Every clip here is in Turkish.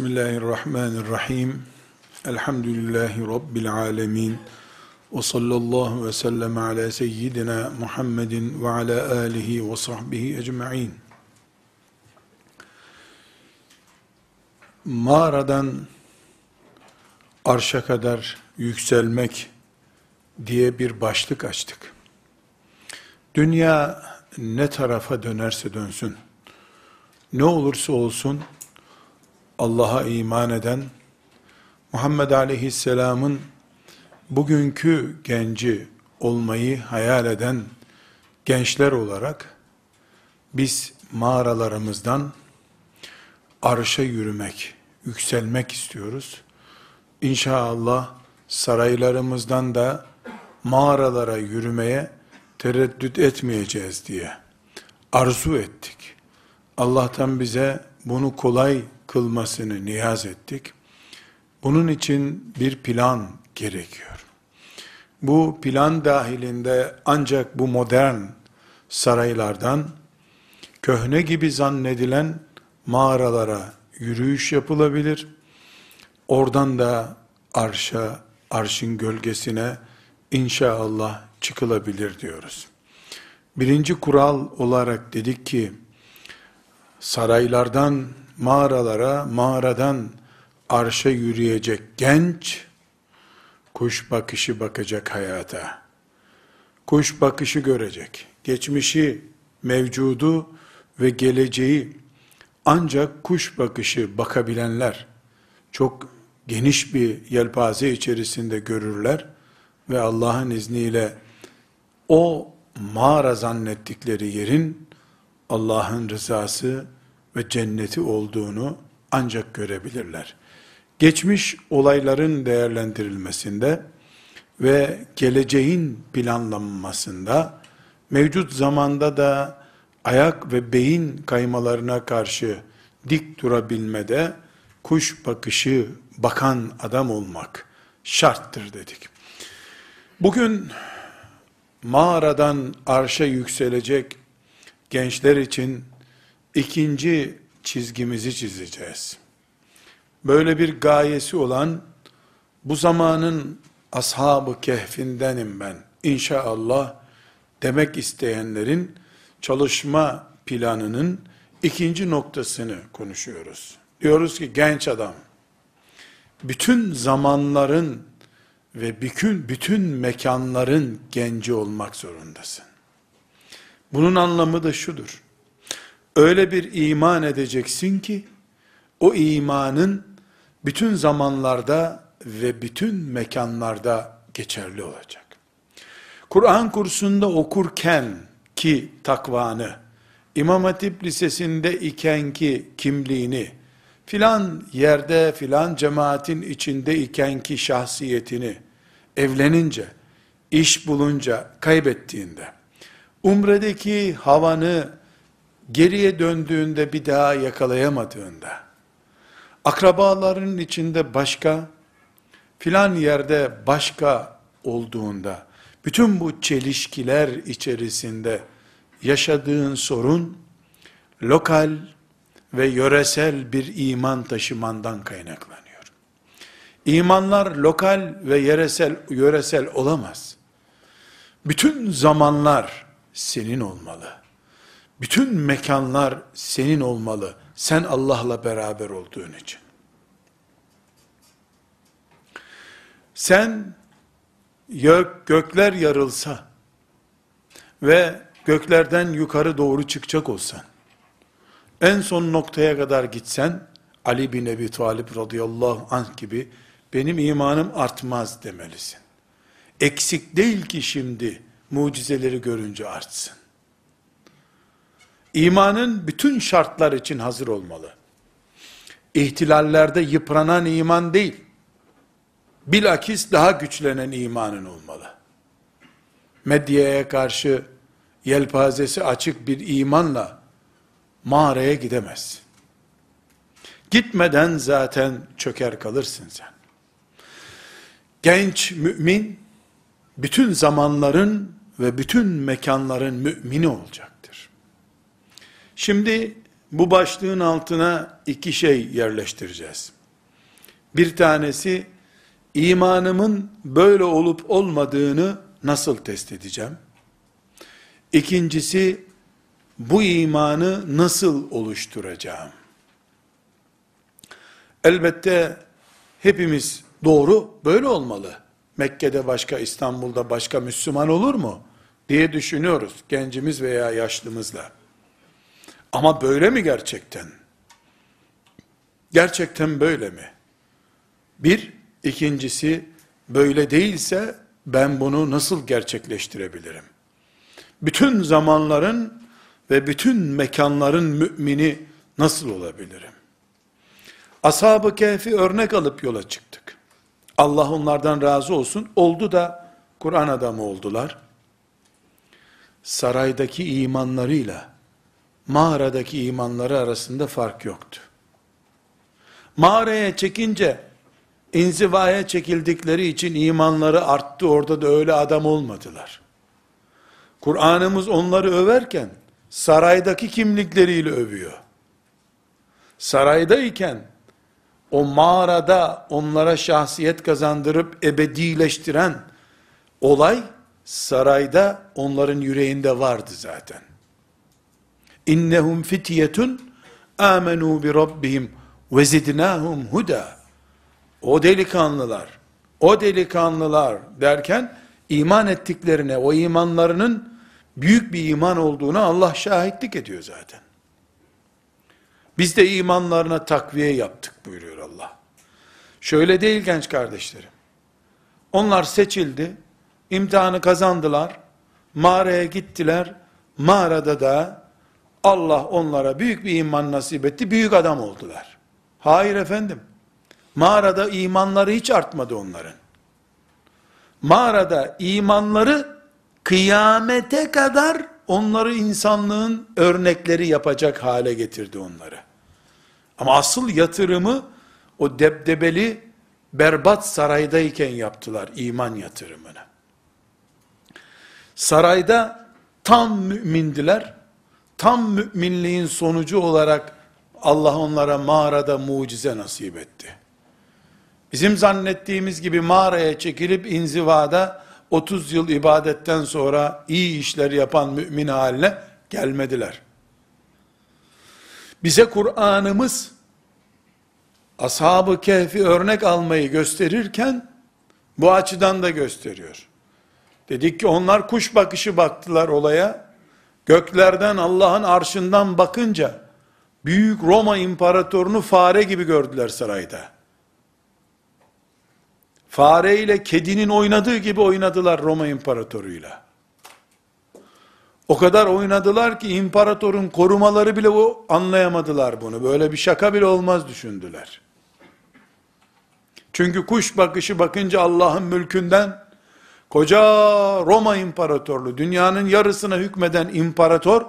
Bismillahirrahmanirrahim. Elhamdülillahi Rabbil alemin. Ve sallallahu ve sellem ala seyyidina Muhammedin ve ala alihi ve sahbihi ecma'in. Mağaradan arşa kadar yükselmek diye bir başlık açtık. Dünya ne tarafa dönerse dönsün, ne olursa olsun, Allah'a iman eden, Muhammed Aleyhisselam'ın bugünkü genci olmayı hayal eden gençler olarak biz mağaralarımızdan arşa yürümek, yükselmek istiyoruz. İnşallah saraylarımızdan da mağaralara yürümeye tereddüt etmeyeceğiz diye arzu ettik. Allah'tan bize bunu kolay kılmasını niyaz ettik. Bunun için bir plan gerekiyor. Bu plan dahilinde ancak bu modern saraylardan köhne gibi zannedilen mağaralara yürüyüş yapılabilir. Oradan da arşa, arşın gölgesine inşallah çıkılabilir diyoruz. Birinci kural olarak dedik ki, saraylardan mağaralara, mağaradan arşa yürüyecek genç, kuş bakışı bakacak hayata. Kuş bakışı görecek. Geçmişi, mevcudu ve geleceği ancak kuş bakışı bakabilenler, çok geniş bir yelpaze içerisinde görürler ve Allah'ın izniyle o mağara zannettikleri yerin Allah'ın rızası ve cenneti olduğunu ancak görebilirler. Geçmiş olayların değerlendirilmesinde ve geleceğin planlanmasında mevcut zamanda da ayak ve beyin kaymalarına karşı dik durabilmede kuş bakışı bakan adam olmak şarttır dedik. Bugün mağaradan arşa yükselecek gençler için ikinci çizgimizi çizeceğiz. Böyle bir gayesi olan bu zamanın ashabı kehfindenim ben inşallah demek isteyenlerin çalışma planının ikinci noktasını konuşuyoruz. Diyoruz ki genç adam bütün zamanların ve bütün bütün mekanların genci olmak zorundasın. Bunun anlamı da şudur. Öyle bir iman edeceksin ki o imanın bütün zamanlarda ve bütün mekanlarda geçerli olacak. Kur'an kursunda okurken ki takvanı, İmam Hatip Lisesi'nde iken ki kimliğini, filan yerde filan cemaatin içinde iken ki şahsiyetini, evlenince, iş bulunca, kaybettiğinde, umredeki havanı geriye döndüğünde bir daha yakalayamadığında, akrabaların içinde başka, filan yerde başka olduğunda, bütün bu çelişkiler içerisinde yaşadığın sorun, lokal ve yöresel bir iman taşımandan kaynaklanıyor. İmanlar lokal ve yöresel, yöresel olamaz. Bütün zamanlar senin olmalı. Bütün mekanlar senin olmalı. Sen Allah'la beraber olduğun için. Sen gök, gökler yarılsa ve göklerden yukarı doğru çıkacak olsan, en son noktaya kadar gitsen, Ali bin Ebi Talib radıyallahu anh gibi, benim imanım artmaz demelisin. Eksik değil ki şimdi, mucizeleri görünce artsın. İmanın bütün şartlar için hazır olmalı. İhtilallerde yıpranan iman değil, bilakis daha güçlenen imanın olmalı. Medyaya karşı yelpazesi açık bir imanla mağaraya gidemez. Gitmeden zaten çöker kalırsın sen. Genç mümin, bütün zamanların ve bütün mekanların mümini olacaktır. Şimdi bu başlığın altına iki şey yerleştireceğiz. Bir tanesi imanımın böyle olup olmadığını nasıl test edeceğim? İkincisi bu imanı nasıl oluşturacağım? Elbette hepimiz doğru böyle olmalı. Mekke'de başka, İstanbul'da başka Müslüman olur mu? diye düşünüyoruz gencimiz veya yaşlımızla. Ama böyle mi gerçekten? Gerçekten böyle mi? Bir, ikincisi böyle değilse ben bunu nasıl gerçekleştirebilirim? Bütün zamanların ve bütün mekanların mümini nasıl olabilirim? Ashab-ı Kehf'i örnek alıp yola çıktık. Allah onlardan razı olsun. Oldu da Kur'an adamı oldular. Saraydaki imanlarıyla mağaradaki imanları arasında fark yoktu. Mağaraya çekince inzivaya çekildikleri için imanları arttı. Orada da öyle adam olmadılar. Kur'an'ımız onları överken saraydaki kimlikleriyle övüyor. Saraydayken o mağarada onlara şahsiyet kazandırıp ebedileştiren olay sarayda onların yüreğinde vardı zaten. İnnehum fityetun amenu bi rabbihim ve zidnahum huda. O delikanlılar, o delikanlılar derken iman ettiklerine, o imanlarının büyük bir iman olduğuna Allah şahitlik ediyor zaten. Biz de imanlarına takviye yaptık buyuruyor Allah. Şöyle değil genç kardeşlerim. Onlar seçildi, imtihanı kazandılar, mağaraya gittiler, mağarada da Allah onlara büyük bir iman nasip etti, büyük adam oldular. Hayır efendim, mağarada imanları hiç artmadı onların. Mağarada imanları kıyamete kadar onları insanlığın örnekleri yapacak hale getirdi onları. Ama asıl yatırımı o debdebeli berbat saraydayken yaptılar iman yatırımını. Sarayda tam mümindiler. Tam müminliğin sonucu olarak Allah onlara mağarada mucize nasip etti. Bizim zannettiğimiz gibi mağaraya çekilip inzivada 30 yıl ibadetten sonra iyi işler yapan mümin haline gelmediler. Bize Kur'an'ımız Ashab-ı Kehf'i örnek almayı gösterirken bu açıdan da gösteriyor. Dedik ki onlar kuş bakışı baktılar olaya. Göklerden Allah'ın arşından bakınca büyük Roma imparatorunu fare gibi gördüler sarayda. Fare ile kedinin oynadığı gibi oynadılar Roma imparatoruyla. O kadar oynadılar ki imparatorun korumaları bile o anlayamadılar bunu. Böyle bir şaka bile olmaz düşündüler. Çünkü kuş bakışı bakınca Allah'ın mülkünden koca Roma imparatorluğu, dünyanın yarısına hükmeden imparator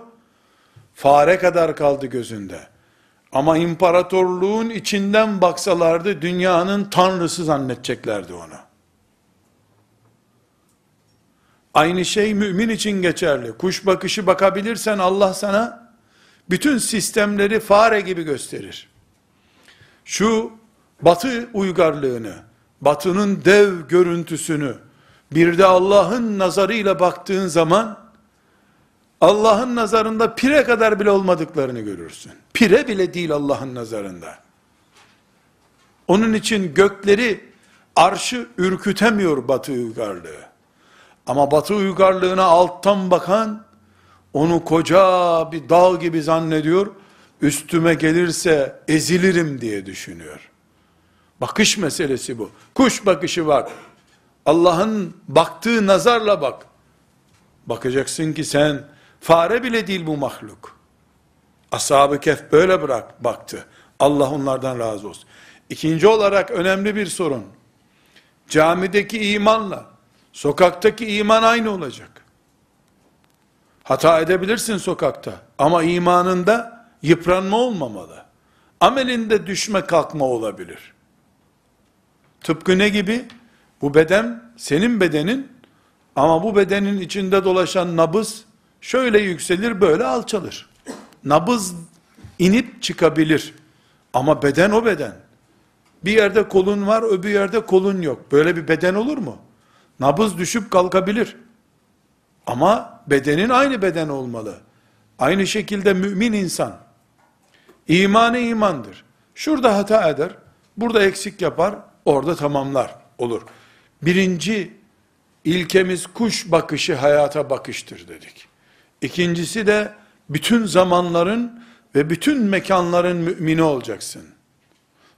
fare kadar kaldı gözünde. Ama imparatorluğun içinden baksalardı dünyanın tanrısı zannedeceklerdi onu. Aynı şey mümin için geçerli. Kuş bakışı bakabilirsen Allah sana bütün sistemleri fare gibi gösterir. Şu batı uygarlığını, batının dev görüntüsünü, bir de Allah'ın nazarıyla baktığın zaman, Allah'ın nazarında pire kadar bile olmadıklarını görürsün. Pire bile değil Allah'ın nazarında. Onun için gökleri, arşı ürkütemiyor batı uygarlığı. Ama batı uygarlığına alttan bakan, onu koca bir dağ gibi zannediyor, üstüme gelirse ezilirim diye düşünüyor. Bakış meselesi bu. Kuş bakışı var. Allah'ın baktığı nazarla bak. Bakacaksın ki sen fare bile değil bu mahluk. Ashab-ı Kehf böyle bırak baktı. Allah onlardan razı olsun. İkinci olarak önemli bir sorun. Camideki imanla sokaktaki iman aynı olacak. Hata edebilirsin sokakta ama imanında yıpranma olmamalı. Amelinde düşme kalkma olabilir. Tıpkı ne gibi? Bu beden senin bedenin ama bu bedenin içinde dolaşan nabız şöyle yükselir böyle alçalır. Nabız inip çıkabilir. Ama beden o beden. Bir yerde kolun var, öbür yerde kolun yok. Böyle bir beden olur mu? Nabız düşüp kalkabilir. Ama bedenin aynı beden olmalı. Aynı şekilde mümin insan. İmanı imandır. Şurada hata eder, burada eksik yapar, orada tamamlar olur. Birinci ilkemiz kuş bakışı hayata bakıştır dedik. İkincisi de bütün zamanların ve bütün mekanların mümini olacaksın.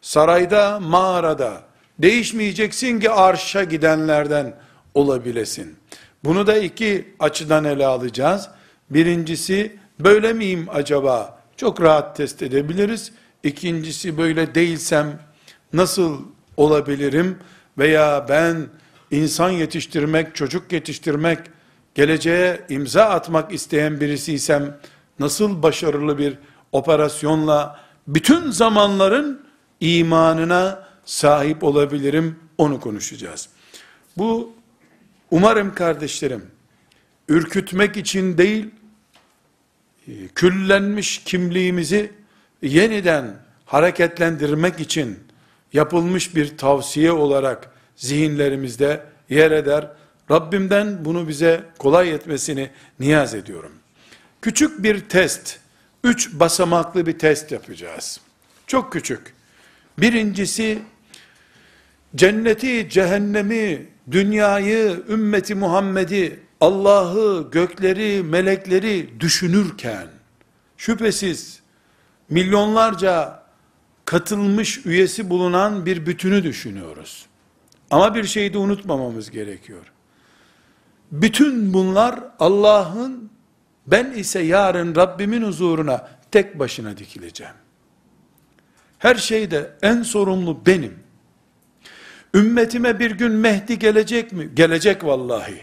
Sarayda, mağarada değişmeyeceksin ki arşa gidenlerden olabilesin. Bunu da iki açıdan ele alacağız. Birincisi böyle miyim acaba? Çok rahat test edebiliriz. İkincisi böyle değilsem nasıl olabilirim? Veya ben insan yetiştirmek, çocuk yetiştirmek, geleceğe imza atmak isteyen birisiysem nasıl başarılı bir operasyonla bütün zamanların imanına sahip olabilirim onu konuşacağız. Bu umarım kardeşlerim ürkütmek için değil küllenmiş kimliğimizi yeniden hareketlendirmek için yapılmış bir tavsiye olarak zihinlerimizde yer eder. Rabbimden bunu bize kolay etmesini niyaz ediyorum. Küçük bir test, üç basamaklı bir test yapacağız. Çok küçük. Birincisi, cenneti, cehennemi, dünyayı, ümmeti Muhammed'i, Allah'ı, gökleri, melekleri düşünürken, şüphesiz milyonlarca katılmış üyesi bulunan bir bütünü düşünüyoruz. Ama bir şeyi de unutmamamız gerekiyor. Bütün bunlar Allah'ın ben ise yarın Rabbimin huzuruna tek başına dikileceğim. Her şeyde en sorumlu benim. Ümmetime bir gün Mehdi gelecek mi? Gelecek vallahi.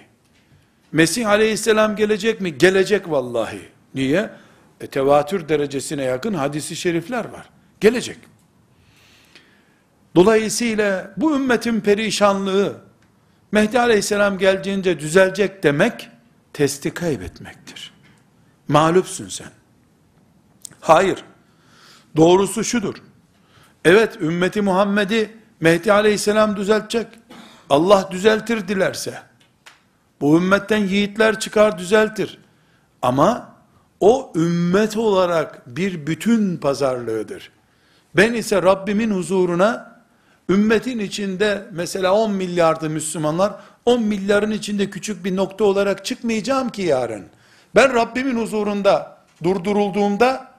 Mesih aleyhisselam gelecek mi? Gelecek vallahi. Niye? E, tevatür derecesine yakın hadisi şerifler var. Gelecek. Dolayısıyla bu ümmetin perişanlığı Mehdi aleyhisselam geldiğinde düzelecek demek testi kaybetmektir. Mağlupsun sen. Hayır. Doğrusu şudur. Evet ümmeti Muhammed'i Mehdi aleyhisselam düzeltecek. Allah düzeltir dilerse. Bu ümmetten yiğitler çıkar düzeltir. Ama o ümmet olarak bir bütün pazarlığıdır. Ben ise Rabbimin huzuruna ümmetin içinde mesela 10 milyardı Müslümanlar 10 milyarın içinde küçük bir nokta olarak çıkmayacağım ki yarın. Ben Rabbimin huzurunda durdurulduğumda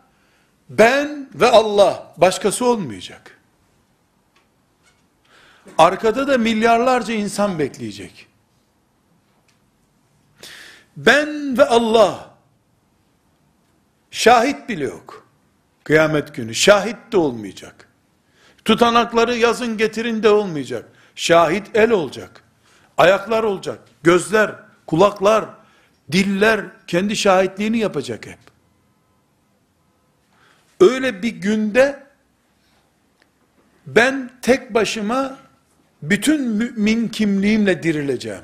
ben ve Allah başkası olmayacak. Arkada da milyarlarca insan bekleyecek. Ben ve Allah şahit bile yok. Kıyamet günü şahit de olmayacak. Tutanakları yazın getirin de olmayacak. Şahit el olacak. Ayaklar olacak. Gözler, kulaklar, diller kendi şahitliğini yapacak hep. Öyle bir günde ben tek başıma bütün mümin kimliğimle dirileceğim.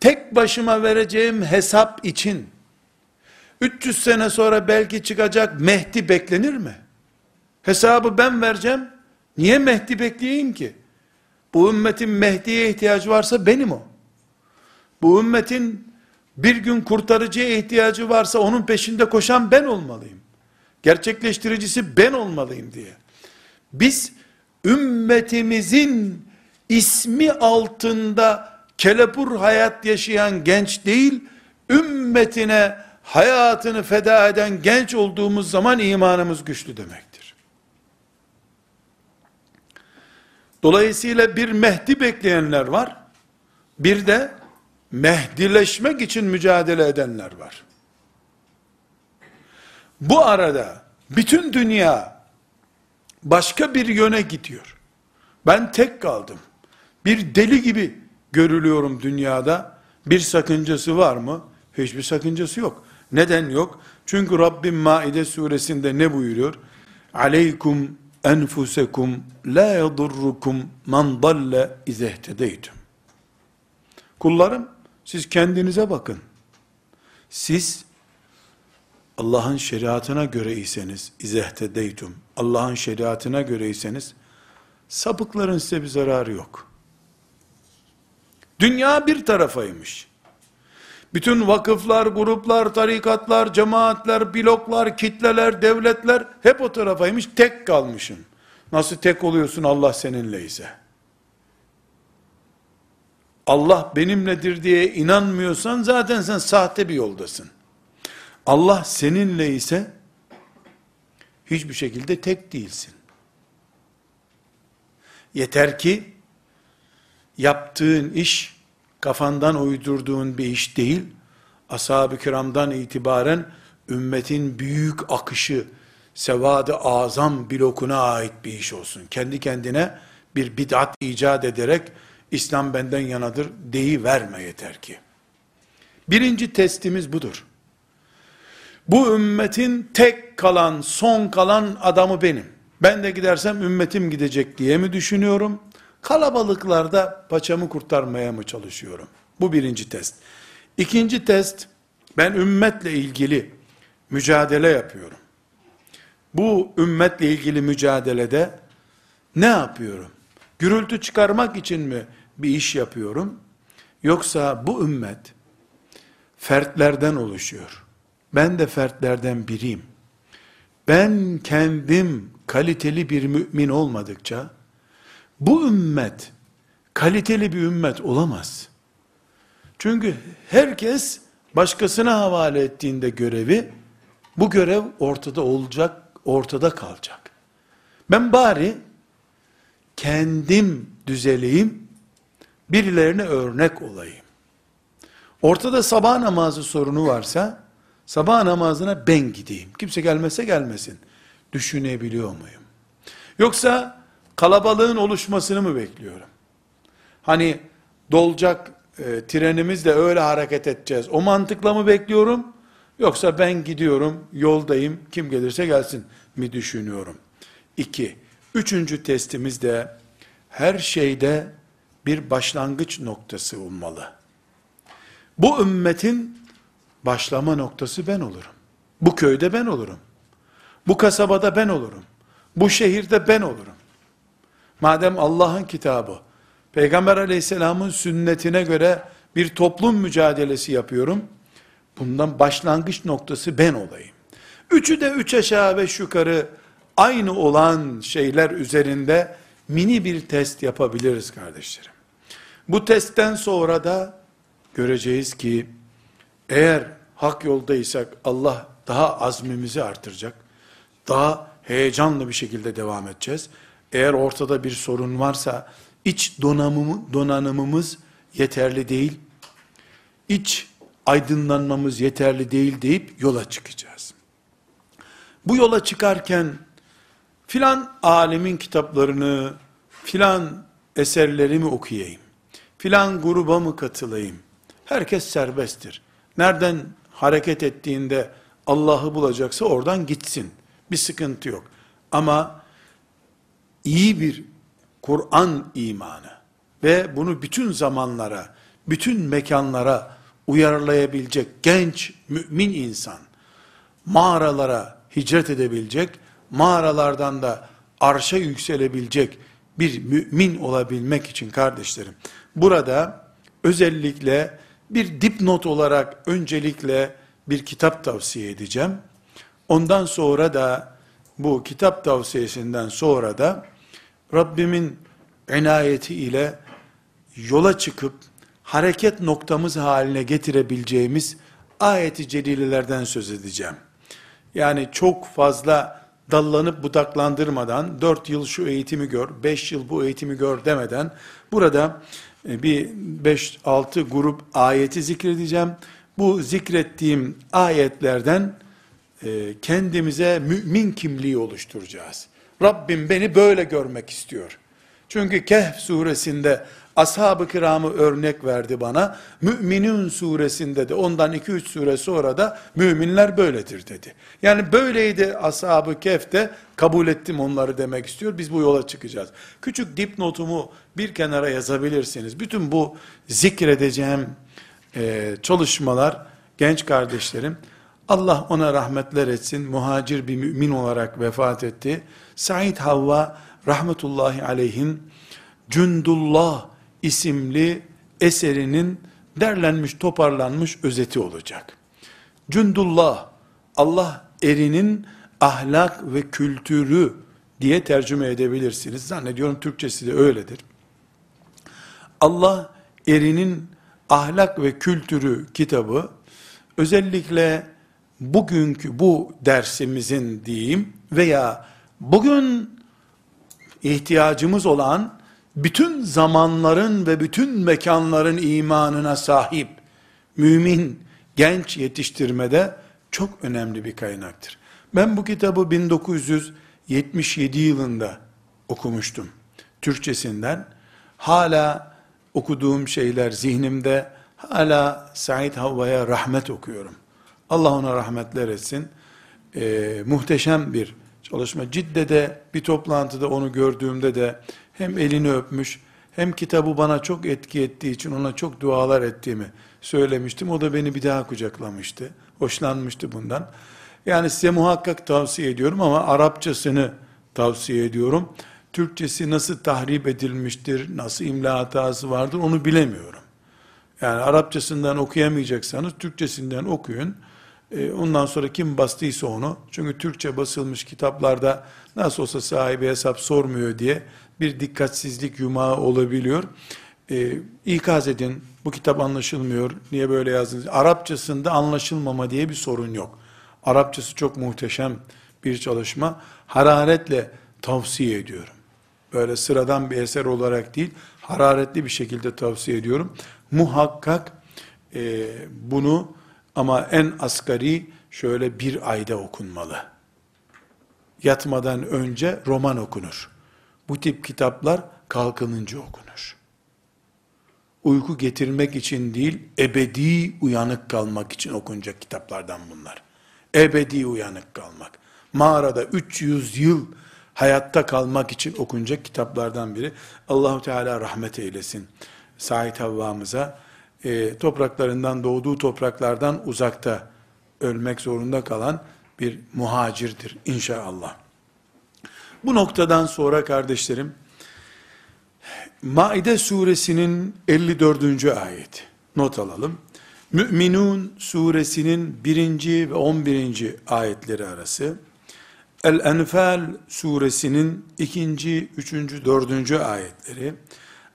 Tek başıma vereceğim hesap için 300 sene sonra belki çıkacak Mehdi beklenir mi? Hesabı ben vereceğim. Niye Mehdi bekleyeyim ki? Bu ümmetin Mehdi'ye ihtiyacı varsa benim o. Bu ümmetin bir gün kurtarıcıya ihtiyacı varsa onun peşinde koşan ben olmalıyım. Gerçekleştiricisi ben olmalıyım diye. Biz ümmetimizin ismi altında kelepur hayat yaşayan genç değil, ümmetine hayatını feda eden genç olduğumuz zaman imanımız güçlü demektir. Dolayısıyla bir Mehdi bekleyenler var. Bir de Mehdileşmek için mücadele edenler var. Bu arada bütün dünya başka bir yöne gidiyor. Ben tek kaldım. Bir deli gibi görülüyorum dünyada. Bir sakıncası var mı? Hiçbir sakıncası yok. Neden yok? Çünkü Rabbim Maide suresinde ne buyuruyor? Aleykum enfusekum la yadurrukum man dalle izehtedeytum. Kullarım siz kendinize bakın. Siz Allah'ın şeriatına göre iseniz, izehtedeytum, Allah'ın şeriatına göre iseniz, sapıkların size bir zararı yok. Dünya bir tarafaymış. Bütün vakıflar, gruplar, tarikatlar, cemaatler, bloklar, kitleler, devletler hep o tarafaymış. Tek kalmışım. Nasıl tek oluyorsun Allah seninleyse? Allah benimledir diye inanmıyorsan zaten sen sahte bir yoldasın. Allah seninle ise hiçbir şekilde tek değilsin. Yeter ki yaptığın iş kafandan uydurduğun bir iş değil. Ashab-ı kiramdan itibaren ümmetin büyük akışı, sevadı azam blokuna ait bir iş olsun. Kendi kendine bir bid'at icat ederek İslam benden yanadır deyi verme yeter ki. Birinci testimiz budur. Bu ümmetin tek kalan, son kalan adamı benim. Ben de gidersem ümmetim gidecek diye mi düşünüyorum? Kalabalıklarda paçamı kurtarmaya mı çalışıyorum? Bu birinci test. İkinci test, ben ümmetle ilgili mücadele yapıyorum. Bu ümmetle ilgili mücadelede ne yapıyorum? Gürültü çıkarmak için mi bir iş yapıyorum? Yoksa bu ümmet fertlerden oluşuyor. Ben de fertlerden biriyim. Ben kendim kaliteli bir mümin olmadıkça bu ümmet kaliteli bir ümmet olamaz. Çünkü herkes başkasına havale ettiğinde görevi bu görev ortada olacak, ortada kalacak. Ben bari kendim düzeleyim, birilerine örnek olayım. Ortada sabah namazı sorunu varsa, sabah namazına ben gideyim. Kimse gelmese gelmesin. Düşünebiliyor muyum? Yoksa kalabalığın oluşmasını mı bekliyorum? Hani dolacak e, trenimizle öyle hareket edeceğiz. O mantıkla mı bekliyorum? Yoksa ben gidiyorum, yoldayım, kim gelirse gelsin mi düşünüyorum? İki, üçüncü testimiz de her şeyde bir başlangıç noktası olmalı. Bu ümmetin başlama noktası ben olurum. Bu köyde ben olurum. Bu kasabada ben olurum. Bu şehirde ben olurum. Madem Allah'ın kitabı, Peygamber aleyhisselamın sünnetine göre bir toplum mücadelesi yapıyorum, bundan başlangıç noktası ben olayım. Üçü de üç aşağı beş yukarı aynı olan şeyler üzerinde mini bir test yapabiliriz kardeşlerim. Bu testten sonra da göreceğiz ki eğer hak yoldaysak Allah daha azmimizi artıracak. Daha heyecanlı bir şekilde devam edeceğiz. Eğer ortada bir sorun varsa iç donanımı, donanımımız yeterli değil. İç aydınlanmamız yeterli değil deyip yola çıkacağız. Bu yola çıkarken filan alimin kitaplarını, filan eserlerimi okuyayım, filan gruba mı katılayım? Herkes serbesttir. Nereden hareket ettiğinde Allah'ı bulacaksa oradan gitsin. Bir sıkıntı yok. Ama iyi bir Kur'an imanı ve bunu bütün zamanlara, bütün mekanlara uyarlayabilecek genç mümin insan, mağaralara hicret edebilecek, mağaralardan da arşa yükselebilecek bir mümin olabilmek için kardeşlerim, burada özellikle bir dipnot olarak öncelikle bir kitap tavsiye edeceğim. Ondan sonra da bu kitap tavsiyesinden sonra da Rabbimin inayeti ile yola çıkıp hareket noktamız haline getirebileceğimiz ayeti celilelerden söz edeceğim. Yani çok fazla dallanıp budaklandırmadan, 4 yıl şu eğitimi gör, 5 yıl bu eğitimi gör demeden, burada e, bir 5-6 grup ayeti zikredeceğim. Bu zikrettiğim ayetlerden kendimize mümin kimliği oluşturacağız. Rabbim beni böyle görmek istiyor. Çünkü Kehf suresinde ashab-ı kiramı örnek verdi bana. Müminin suresinde de ondan 2-3 sure sonra da müminler böyledir dedi. Yani böyleydi ashab-ı kehfte kabul ettim onları demek istiyor. Biz bu yola çıkacağız. Küçük dipnotumu bir kenara yazabilirsiniz. Bütün bu zikredeceğim e, çalışmalar genç kardeşlerim Allah ona rahmetler etsin. Muhacir bir mümin olarak vefat etti. Said Havva rahmetullahi aleyhin Cündullah isimli eserinin derlenmiş, toparlanmış özeti olacak. Cündullah, Allah erinin ahlak ve kültürü diye tercüme edebilirsiniz. Zannediyorum Türkçesi de öyledir. Allah erinin ahlak ve kültürü kitabı özellikle bugünkü bu dersimizin diyeyim veya bugün ihtiyacımız olan bütün zamanların ve bütün mekanların imanına sahip mümin genç yetiştirmede çok önemli bir kaynaktır. Ben bu kitabı 1977 yılında okumuştum. Türkçesinden. Hala okuduğum şeyler zihnimde. Hala Said Havva'ya rahmet okuyorum. Allah ona rahmetler etsin. Ee, muhteşem bir çalışma. Cidde'de bir toplantıda onu gördüğümde de hem elini öpmüş hem kitabı bana çok etki ettiği için ona çok dualar ettiğimi söylemiştim. O da beni bir daha kucaklamıştı. Hoşlanmıştı bundan. Yani size muhakkak tavsiye ediyorum ama Arapçasını tavsiye ediyorum. Türkçesi nasıl tahrip edilmiştir, nasıl imla hatası vardır onu bilemiyorum. Yani Arapçasından okuyamayacaksanız Türkçesinden okuyun. E, ondan sonra kim bastıysa onu, çünkü Türkçe basılmış kitaplarda nasıl olsa sahibi hesap sormuyor diye bir dikkatsizlik yumağı olabiliyor. E, ikaz edin, bu kitap anlaşılmıyor, niye böyle yazdınız? Arapçasında anlaşılmama diye bir sorun yok. Arapçası çok muhteşem bir çalışma. Hararetle tavsiye ediyorum. Böyle sıradan bir eser olarak değil, hararetli bir şekilde tavsiye ediyorum. Muhakkak e, bunu ama en asgari şöyle bir ayda okunmalı. Yatmadan önce roman okunur. Bu tip kitaplar kalkınınca okunur. Uyku getirmek için değil, ebedi uyanık kalmak için okunacak kitaplardan bunlar. Ebedi uyanık kalmak. Mağarada 300 yıl hayatta kalmak için okunacak kitaplardan biri. Allahu Teala rahmet eylesin. Said Havva'mıza e, topraklarından doğduğu topraklardan uzakta ölmek zorunda kalan bir muhacirdir inşallah. Bu noktadan sonra kardeşlerim Maide suresinin 54. ayet not alalım. Müminun suresinin 1. ve 11. ayetleri arası El-Enfal suresinin 2. 3. 4. ayetleri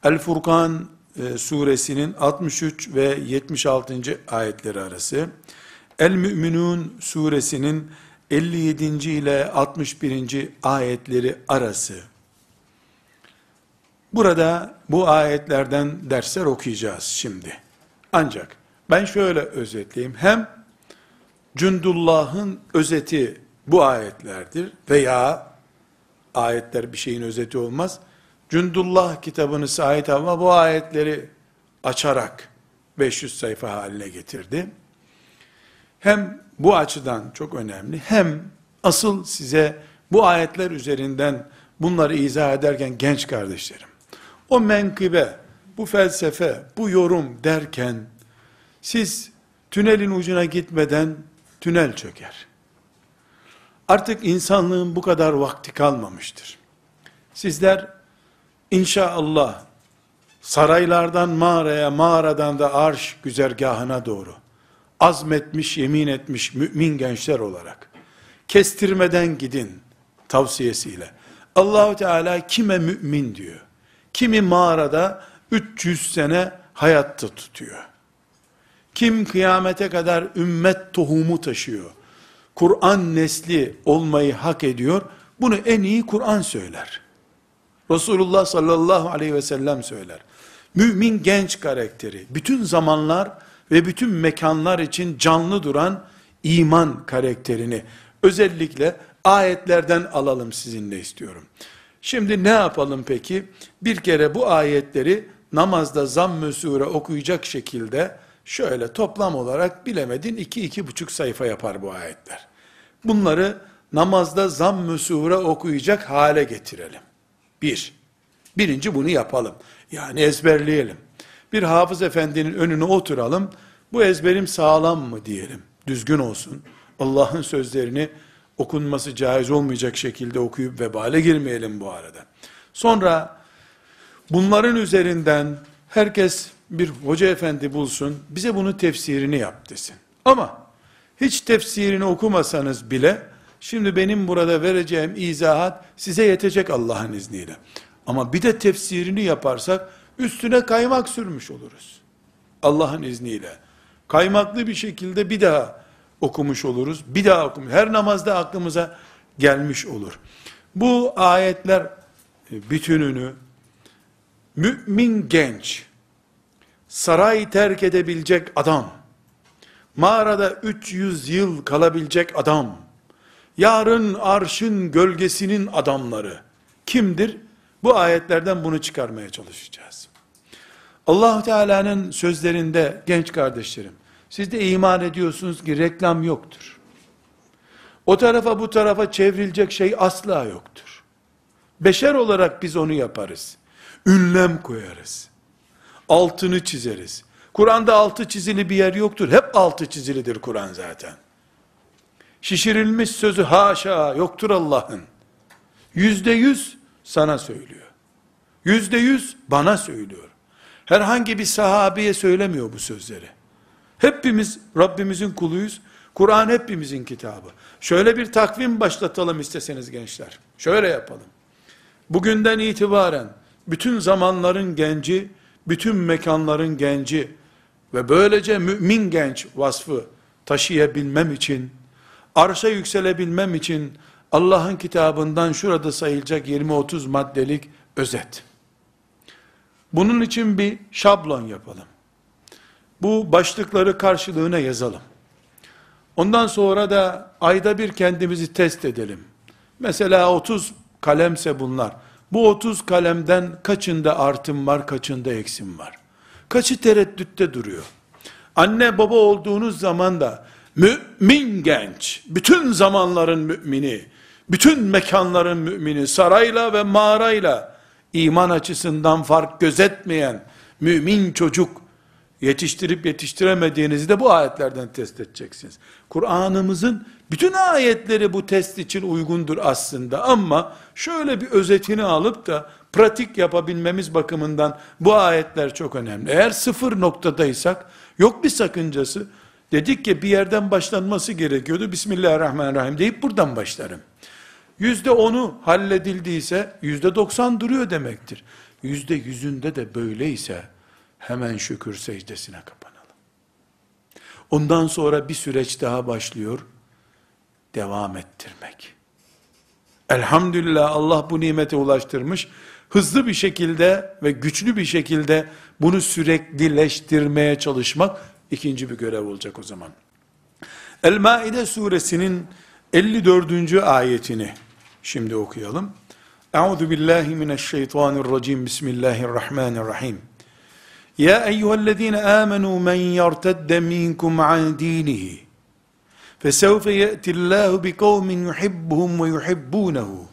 El-Furkan e, suresinin 63 ve 76. ayetleri arası, El-Mü'minun suresinin 57. ile 61. ayetleri arası. Burada bu ayetlerden dersler okuyacağız şimdi. Ancak ben şöyle özetleyeyim. Hem Cündullah'ın özeti bu ayetlerdir veya ayetler bir şeyin özeti olmaz Cündullah kitabını Said Havva bu ayetleri açarak 500 sayfa haline getirdi. Hem bu açıdan çok önemli hem asıl size bu ayetler üzerinden bunları izah ederken genç kardeşlerim o menkıbe, bu felsefe, bu yorum derken siz tünelin ucuna gitmeden tünel çöker. Artık insanlığın bu kadar vakti kalmamıştır. Sizler İnşallah saraylardan mağaraya, mağaradan da arş güzergahına doğru azmetmiş, yemin etmiş mümin gençler olarak kestirmeden gidin tavsiyesiyle. Allahu Teala kime mümin diyor. Kimi mağarada 300 sene hayatta tutuyor. Kim kıyamete kadar ümmet tohumu taşıyor. Kur'an nesli olmayı hak ediyor. Bunu en iyi Kur'an söyler. Resulullah sallallahu aleyhi ve sellem söyler. Mümin genç karakteri, bütün zamanlar ve bütün mekanlar için canlı duran iman karakterini özellikle ayetlerden alalım sizinle istiyorum. Şimdi ne yapalım peki? Bir kere bu ayetleri namazda zamm-ı sure okuyacak şekilde şöyle toplam olarak bilemedin iki iki buçuk sayfa yapar bu ayetler. Bunları namazda zamm-ı sure okuyacak hale getirelim. Bir. Birinci bunu yapalım. Yani ezberleyelim. Bir hafız efendinin önüne oturalım. Bu ezberim sağlam mı diyelim. Düzgün olsun. Allah'ın sözlerini okunması caiz olmayacak şekilde okuyup vebale girmeyelim bu arada. Sonra bunların üzerinden herkes bir hoca efendi bulsun, bize bunu tefsirini yap desin. Ama hiç tefsirini okumasanız bile, şimdi benim burada vereceğim izahat size yetecek Allah'ın izniyle. Ama bir de tefsirini yaparsak, üstüne kaymak sürmüş oluruz. Allah'ın izniyle. Kaymaklı bir şekilde bir daha okumuş oluruz. Bir daha okumuş. Her namazda aklımıza gelmiş olur. Bu ayetler bütününü mümin genç, saray terk edebilecek adam, mağarada 300 yıl kalabilecek adam, yarın arşın gölgesinin adamları kimdir? Bu ayetlerden bunu çıkarmaya çalışacağız. allah Teala'nın sözlerinde genç kardeşlerim, siz de iman ediyorsunuz ki reklam yoktur. O tarafa bu tarafa çevrilecek şey asla yoktur. Beşer olarak biz onu yaparız. Ünlem koyarız. Altını çizeriz. Kur'an'da altı çizili bir yer yoktur. Hep altı çizilidir Kur'an zaten. Şişirilmiş sözü haşa yoktur Allah'ın. Yüzde yüz sana söylüyor. Yüzde yüz bana söylüyor. Herhangi bir sahabeye söylemiyor bu sözleri. Hepimiz Rabbimizin kuluyuz. Kur'an hepimizin kitabı. Şöyle bir takvim başlatalım isteseniz gençler. Şöyle yapalım. Bugünden itibaren bütün zamanların genci, bütün mekanların genci ve böylece mümin genç vasfı taşıyabilmem için, arşa yükselebilmem için Allah'ın kitabından şurada sayılacak 20-30 maddelik özet. Bunun için bir şablon yapalım. Bu başlıkları karşılığına yazalım. Ondan sonra da ayda bir kendimizi test edelim. Mesela 30 kalemse bunlar. Bu 30 kalemden kaçında artım var, kaçında eksim var? Kaçı tereddütte duruyor? Anne baba olduğunuz zaman da mümin genç, bütün zamanların mümini, bütün mekanların mümini, sarayla ve mağarayla iman açısından fark gözetmeyen mümin çocuk yetiştirip yetiştiremediğinizi de bu ayetlerden test edeceksiniz. Kur'an'ımızın bütün ayetleri bu test için uygundur aslında ama şöyle bir özetini alıp da pratik yapabilmemiz bakımından bu ayetler çok önemli. Eğer sıfır noktadaysak yok bir sakıncası. Dedik ki bir yerden başlanması gerekiyordu. Bismillahirrahmanirrahim deyip buradan başlarım. Yüzde onu halledildiyse yüzde doksan duruyor demektir. Yüzde yüzünde de böyleyse hemen şükür secdesine kapanalım. Ondan sonra bir süreç daha başlıyor. Devam ettirmek. Elhamdülillah Allah bu nimete ulaştırmış. Hızlı bir şekilde ve güçlü bir şekilde bunu süreklileştirmeye çalışmak ikinci bir görev olacak o zaman. El-Maide suresinin 54. ayetini şimdi okuyalım. Euzu billahi mineşşeytanirracim. Bismillahirrahmanirrahim. يا أيها الذين آمنوا من يرتد منكم عن دينه فسوف يأتي الله بقوم يحبهم ويحبونه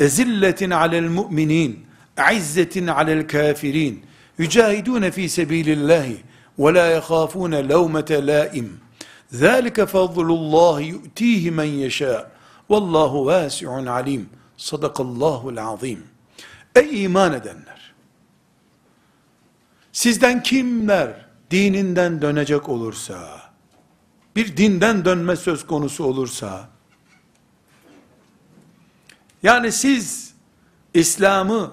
أزلة على المؤمنين عزة على الكافرين يجاهدون في سبيل الله ولا يخافون لومة لائم ذلك فضل الله يؤتيه من يشاء والله واسع عليم صدق الله العظيم أي إيمان edenler Sizden kimler dininden dönecek olursa, bir dinden dönme söz konusu olursa, yani siz İslam'ı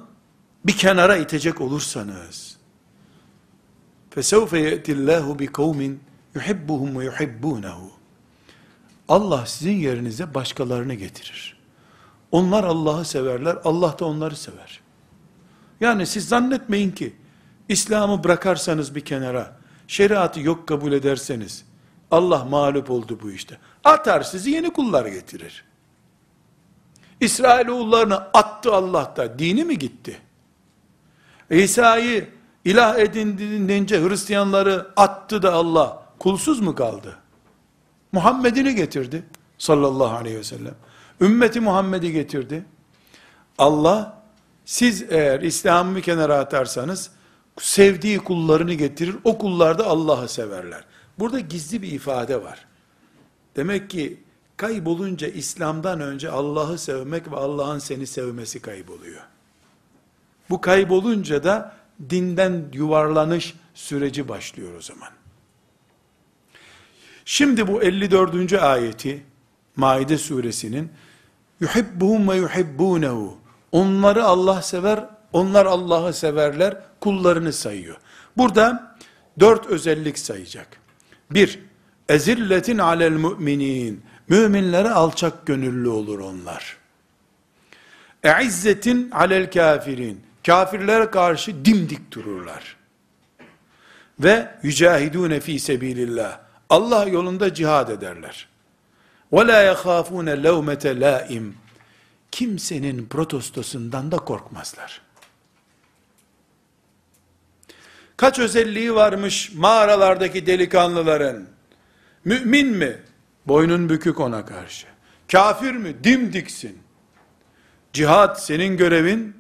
bir kenara itecek olursanız, فَسَوْفَ يَأْتِ اللّٰهُ بِقَوْمٍ يُحِبُّهُمْ وَيُحِبُّونَهُ Allah sizin yerinize başkalarını getirir. Onlar Allah'ı severler, Allah da onları sever. Yani siz zannetmeyin ki, İslam'ı bırakarsanız bir kenara, şeriatı yok kabul ederseniz, Allah mağlup oldu bu işte. Atar sizi yeni kullar getirir. İsrailoğullarını attı Allah'ta, dini mi gitti? İsa'yı ilah edindiğince Hristiyanları attı da Allah, kulsuz mu kaldı? Muhammed'ini getirdi, sallallahu aleyhi ve sellem. Ümmeti Muhammed'i getirdi. Allah, siz eğer İslam'ı kenara atarsanız, sevdiği kullarını getirir. O kullar da Allah'ı severler. Burada gizli bir ifade var. Demek ki kaybolunca İslam'dan önce Allah'ı sevmek ve Allah'ın seni sevmesi kayboluyor. Bu kaybolunca da dinden yuvarlanış süreci başlıyor o zaman. Şimdi bu 54. ayeti Maide suresinin yuhibbuhum ve yuhibbunehu onları Allah sever, onlar Allah'ı severler, kullarını sayıyor. Burada dört özellik sayacak. Bir, ezilletin alel müminin. Müminlere alçak gönüllü olur onlar. Eizzetin alel kafirin. Kafirlere karşı dimdik dururlar. Ve yücahidune fi sebilillah. Allah yolunda cihad ederler. Ve la yahafune levmete laim. Kimsenin protestosundan da korkmazlar. Kaç özelliği varmış mağaralardaki delikanlıların? Mümin mi? Boynun bükük ona karşı. Kafir mi? Dimdiksin. Cihat senin görevin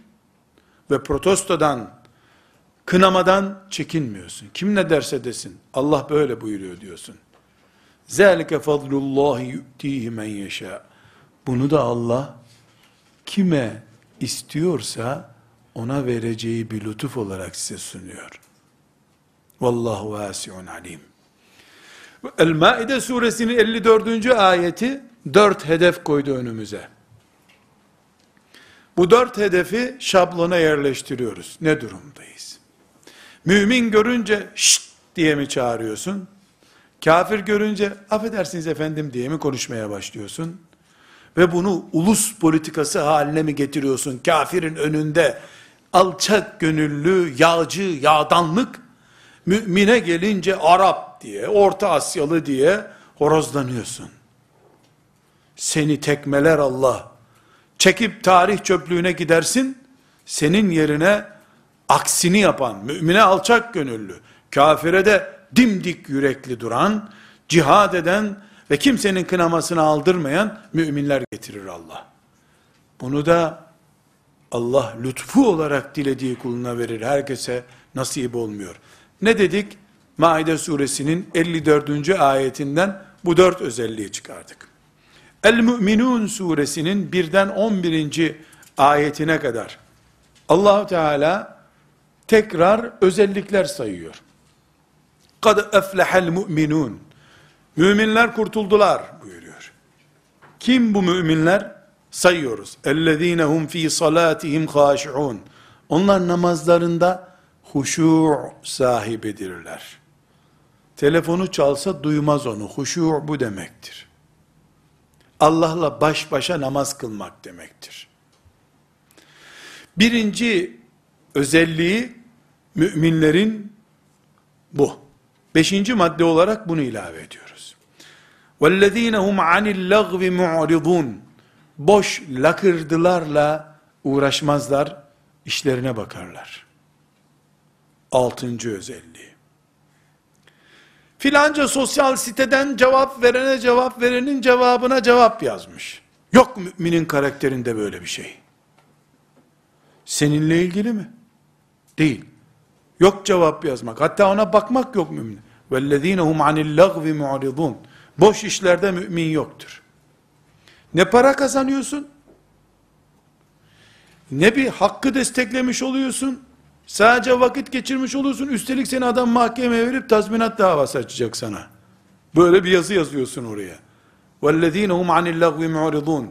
ve protestodan, kınamadan çekinmiyorsun. Kim ne derse desin. Allah böyle buyuruyor diyorsun. Zalike fadlullahi yu'tihi men yeşâ. Bunu da Allah kime istiyorsa ona vereceği bir lütuf olarak size sunuyor. Vallahu vasiun alim. El-Maide suresinin 54. ayeti dört hedef koydu önümüze. Bu dört hedefi şablona yerleştiriyoruz. Ne durumdayız? Mümin görünce şşt diye mi çağırıyorsun? Kafir görünce affedersiniz efendim diye mi konuşmaya başlıyorsun? Ve bunu ulus politikası haline mi getiriyorsun? Kafirin önünde alçak gönüllü, yağcı, yağdanlık, mümine gelince Arap diye, Orta Asyalı diye horozlanıyorsun. Seni tekmeler Allah. Çekip tarih çöplüğüne gidersin, senin yerine aksini yapan, mümine alçak gönüllü, kafire de dimdik yürekli duran, cihad eden ve kimsenin kınamasını aldırmayan müminler getirir Allah. Bunu da Allah lütfu olarak dilediği kuluna verir. Herkese nasip olmuyor. Ne dedik? Maide suresinin 54. ayetinden bu dört özelliği çıkardık. El-Mü'minun suresinin birden 11. ayetine kadar Allahu Teala tekrar özellikler sayıyor. Kad eflehel mu'minun. Müminler kurtuldular buyuruyor. Kim bu müminler? Sayıyoruz. Ellezine hum fi salatihim haşiun. Onlar namazlarında huşu sahibidirler. Telefonu çalsa duymaz onu. Huşu bu demektir. Allah'la baş başa namaz kılmak demektir. Birinci özelliği müminlerin bu. Beşinci madde olarak bunu ilave ediyoruz. وَالَّذ۪ينَ هُمْ عَنِ اللَّغْوِ مُعْرِضُونَ Boş lakırdılarla uğraşmazlar, işlerine bakarlar. Altıncı özelliği. Filanca sosyal siteden cevap verene cevap verenin cevabına cevap yazmış. Yok müminin karakterinde böyle bir şey. Seninle ilgili mi? Değil. Yok cevap yazmak. Hatta ona bakmak yok mümin. وَالَّذ۪ينَ هُمْ عَنِ اللَّغْوِ مُعْرِضُونَ Boş işlerde mümin yoktur. Ne para kazanıyorsun, ne bir hakkı desteklemiş oluyorsun, Sadece vakit geçirmiş olursun, üstelik seni adam mahkemeye verip tazminat davası açacak sana. Böyle bir yazı yazıyorsun oraya. وَالَّذ۪ينَ هُمْ عَنِ اللّٰهُ مُعْرِضُونَ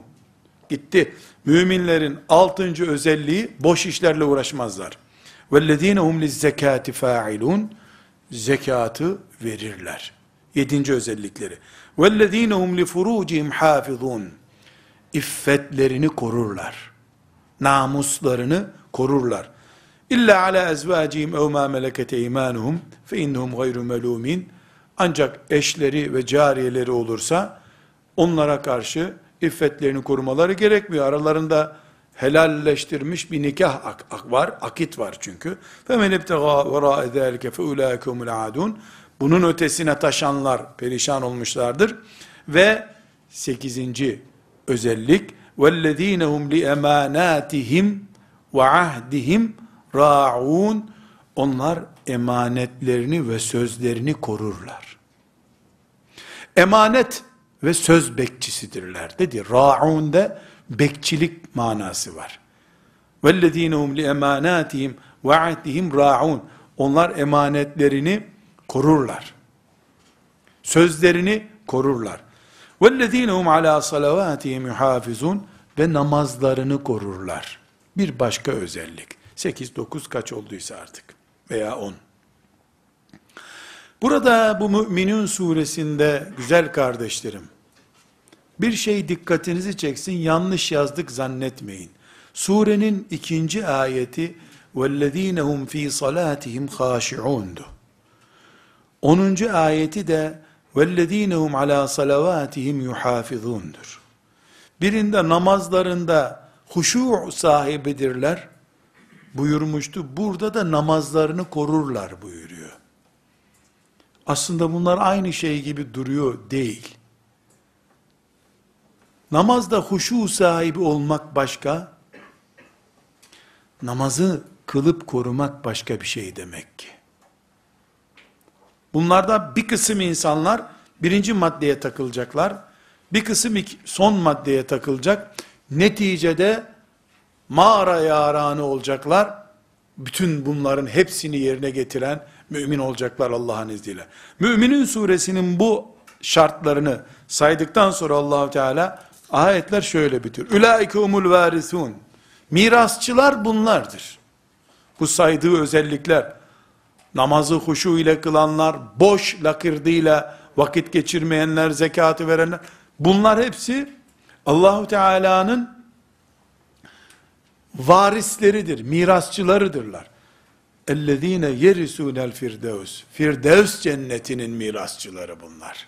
Gitti. Müminlerin altıncı özelliği, boş işlerle uğraşmazlar. وَالَّذ۪ينَ هُمْ لِلزَّكَاتِ فَاعِلُونَ Zekatı verirler. Yedinci özellikleri. وَالَّذ۪ينَ هُمْ لِفُرُوجِهِمْ حَافِظُونَ İffetlerini korurlar. Namuslarını korurlar. İlla ala ezvacihim ev ma melekete imanuhum fe innehum gayru melumin. Ancak eşleri ve cariyeleri olursa onlara karşı iffetlerini korumaları gerekmiyor. Aralarında helalleştirmiş bir nikah ak, ak var, akit var çünkü. فَمَنْ اِبْتَغَى وَرَاءَ ذَٰلِكَ فَاُولَٰئِكَ هُمُ الْعَادُونَ Bunun ötesine taşanlar perişan olmuşlardır. Ve sekizinci özellik وَالَّذ۪ينَ هُمْ لِأَمَانَاتِهِمْ وَعَهْدِهِمْ رَاعُونَ Onlar emanetlerini ve sözlerini korurlar. Emanet ve söz bekçisidirler dedi. Ra'un'da bekçilik manası var. وَالَّذ۪ينَ هُمْ لِاَمَانَاتِهِمْ وَعَدِّهِمْ رَاعُونَ Onlar emanetlerini korurlar. Sözlerini korurlar. وَالَّذ۪ينَ هُمْ عَلَى صَلَوَاتِهِمْ يُحَافِظُونَ Ve namazlarını korurlar. Bir başka özellik. 8-9 kaç olduysa artık. Veya 10. Burada bu Müminun suresinde güzel kardeşlerim, bir şey dikkatinizi çeksin, yanlış yazdık zannetmeyin. Surenin ikinci ayeti, وَالَّذ۪ينَ هُمْ ف۪ي صَلَاتِهِمْ خَاشِعُونَ 10. ayeti de, وَالَّذ۪ينَ هُمْ عَلَى صَلَوَاتِهِمْ يُحَافِظُونَdur. Birinde namazlarında huşu sahibidirler, buyurmuştu. Burada da namazlarını korurlar buyuruyor. Aslında bunlar aynı şey gibi duruyor değil. Namazda huşu sahibi olmak başka, namazı kılıp korumak başka bir şey demek ki. Bunlarda bir kısım insanlar birinci maddeye takılacaklar, bir kısım son maddeye takılacak. Neticede mağara yaranı olacaklar. Bütün bunların hepsini yerine getiren mümin olacaklar Allah'ın izniyle. Müminin suresinin bu şartlarını saydıktan sonra Allahu Teala ayetler şöyle bitiyor. Ulaike umul varisun. Mirasçılar bunlardır. Bu saydığı özellikler namazı huşu ile kılanlar, boş lakırdıyla vakit geçirmeyenler, zekatı verenler bunlar hepsi Allahu Teala'nın varisleridir, mirasçılarıdırlar. اَلَّذ۪ينَ يَرِسُونَ الْفِرْدَوْسِ Firdevs cennetinin mirasçıları bunlar.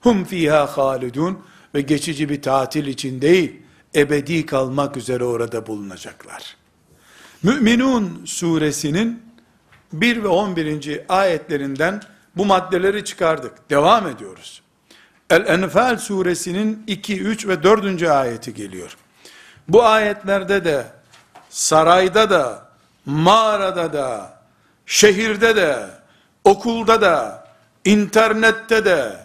Hum fiha halidun ve geçici bir tatil için değil, ebedi kalmak üzere orada bulunacaklar. Müminun suresinin 1 ve 11. ayetlerinden bu maddeleri çıkardık. Devam ediyoruz. El-Enfal suresinin 2, 3 ve 4. ayeti geliyor. Bu ayetlerde de sarayda da mağarada da, şehirde de, okulda da, internette de,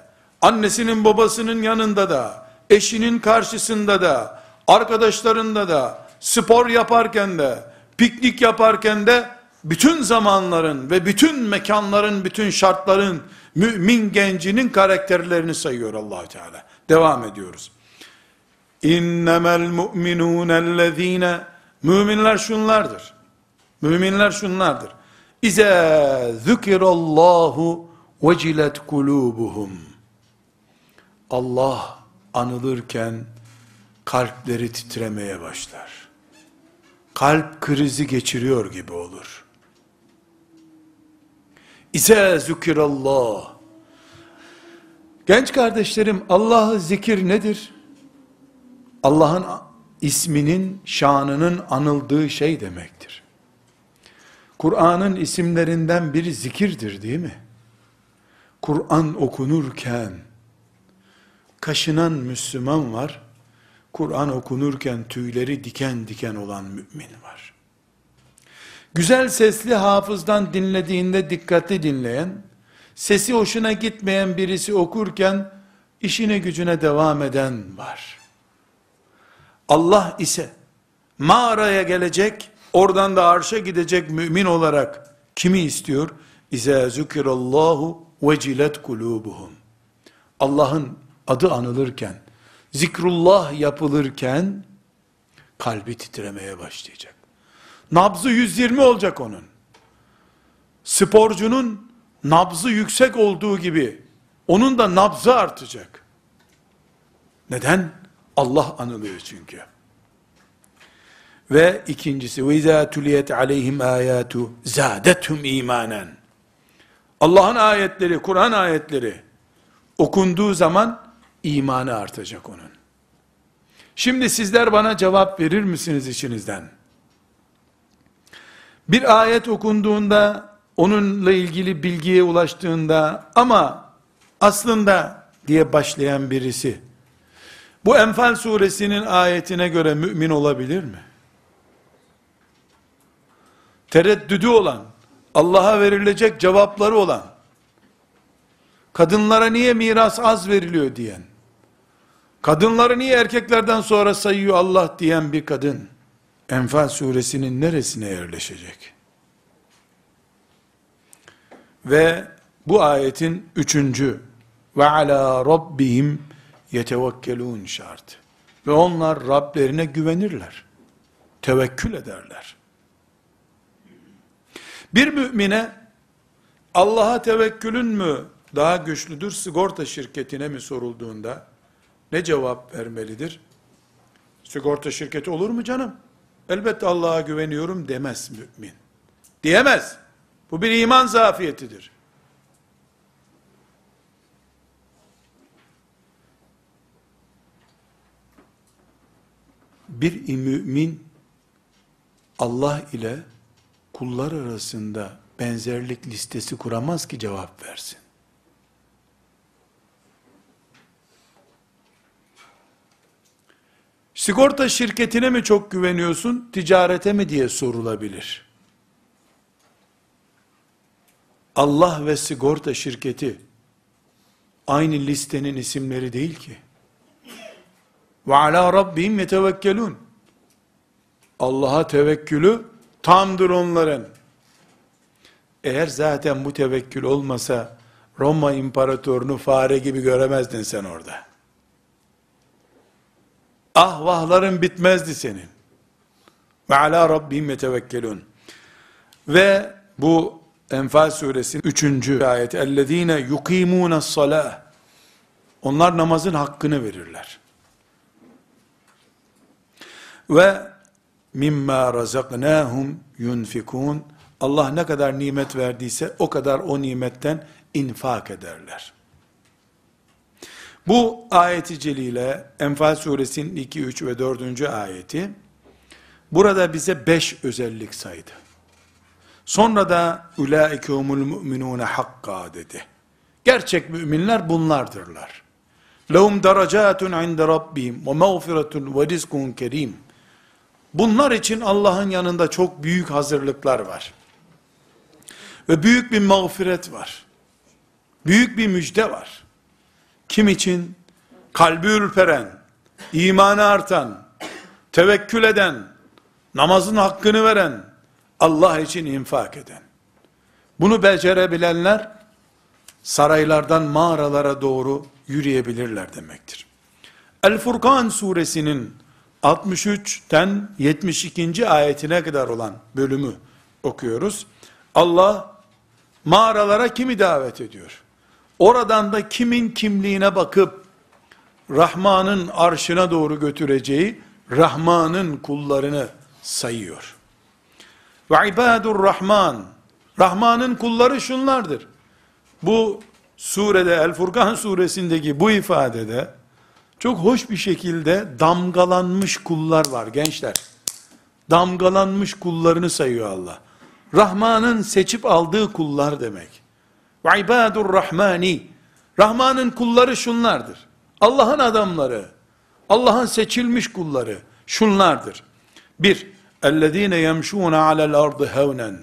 annesinin babasının yanında da, eşinin karşısında da, arkadaşlarında da, spor yaparken de, piknik yaparken de, bütün zamanların ve bütün mekanların, bütün şartların, mümin gencinin karakterlerini sayıyor allah Teala. Devam ediyoruz. İnnemel mu'minûnellezîne Müminler şunlardır. Müminler şunlardır. İze zükirallahu vecilet kulubuhum. Allah anılırken kalpleri titremeye başlar. Kalp krizi geçiriyor gibi olur. İze zükirallah. Genç kardeşlerim Allah'ı zikir nedir? Allah'ın isminin, şanının anıldığı şey demektir. Kur'an'ın isimlerinden biri zikirdir değil mi? Kur'an okunurken kaşınan Müslüman var. Kur'an okunurken tüyleri diken diken olan mümin var. Güzel sesli hafızdan dinlediğinde dikkatli dinleyen, sesi hoşuna gitmeyen birisi okurken işine gücüne devam eden var. Allah ise mağaraya gelecek, Oradan da arşa gidecek mümin olarak kimi istiyor? İze zükirallahu vecilet kulubuhum. Allah'ın adı anılırken, zikrullah yapılırken, kalbi titremeye başlayacak. Nabzı 120 olacak onun. Sporcunun nabzı yüksek olduğu gibi, onun da nabzı artacak. Neden? Allah anılıyor çünkü. Ve ikincisi ve izâ tuliyet aleyhim âyâtu zâdethum imanen. Allah'ın ayetleri, Kur'an ayetleri okunduğu zaman imanı artacak onun. Şimdi sizler bana cevap verir misiniz içinizden? Bir ayet okunduğunda, onunla ilgili bilgiye ulaştığında ama aslında diye başlayan birisi, bu Enfal suresinin ayetine göre mümin olabilir mi? tereddüdü olan, Allah'a verilecek cevapları olan, kadınlara niye miras az veriliyor diyen, kadınları niye erkeklerden sonra sayıyor Allah diyen bir kadın, Enfal suresinin neresine yerleşecek? Ve bu ayetin üçüncü ve ala rabbihim yetevekkelun şartı. Ve onlar Rablerine güvenirler. Tevekkül ederler. Bir mümine Allah'a tevekkülün mü daha güçlüdür sigorta şirketine mi sorulduğunda ne cevap vermelidir? Sigorta şirketi olur mu canım? Elbette Allah'a güveniyorum demez mümin. Diyemez. Bu bir iman zafiyetidir. Bir mümin Allah ile kullar arasında benzerlik listesi kuramaz ki cevap versin. Sigorta şirketine mi çok güveniyorsun, ticarete mi diye sorulabilir. Allah ve sigorta şirketi aynı listenin isimleri değil ki. Ve ala rabbihim yetevekkelun. Allah'a tevekkülü tamdır onların. Eğer zaten bu tevekkül olmasa Roma imparatorunu fare gibi göremezdin sen orada. Ahvahların bitmezdi senin. Ve ala rabbihim yetevekkelun. Ve bu Enfal suresinin 3. ayet. Ellezine yukimune salah. Onlar namazın hakkını verirler. Ve mimma razaknahum yunfikun. Allah ne kadar nimet verdiyse o kadar o nimetten infak ederler. Bu ayeti celile Enfal suresinin 2, 3 ve 4. ayeti burada bize 5 özellik saydı. Sonra da ulaike humul mu'minun hakka dedi. Gerçek müminler bunlardırlar. Lehum derecatun inde rabbihim ve mağfiretun ve rizkun kerim. Bunlar için Allah'ın yanında çok büyük hazırlıklar var. Ve büyük bir mağfiret var. Büyük bir müjde var. Kim için? Kalbi ürperen, imanı artan, tevekkül eden, namazın hakkını veren, Allah için infak eden. Bunu becerebilenler, saraylardan mağaralara doğru yürüyebilirler demektir. El-Furkan suresinin 63'ten 72. ayetine kadar olan bölümü okuyoruz. Allah mağaralara kimi davet ediyor? Oradan da kimin kimliğine bakıp Rahman'ın arşına doğru götüreceği Rahman'ın kullarını sayıyor. Ve ibadur Rahman Rahman'ın kulları şunlardır. Bu surede El Furkan suresindeki bu ifadede çok hoş bir şekilde damgalanmış kullar var gençler. Damgalanmış kullarını sayıyor Allah. Rahman'ın seçip aldığı kullar demek. Ve ibadur rahmani. Rahman'ın kulları şunlardır. Allah'ın adamları, Allah'ın seçilmiş kulları şunlardır. Bir, اَلَّذ۪ينَ يَمْشُونَ عَلَى الْاَرْضِ هَوْنًا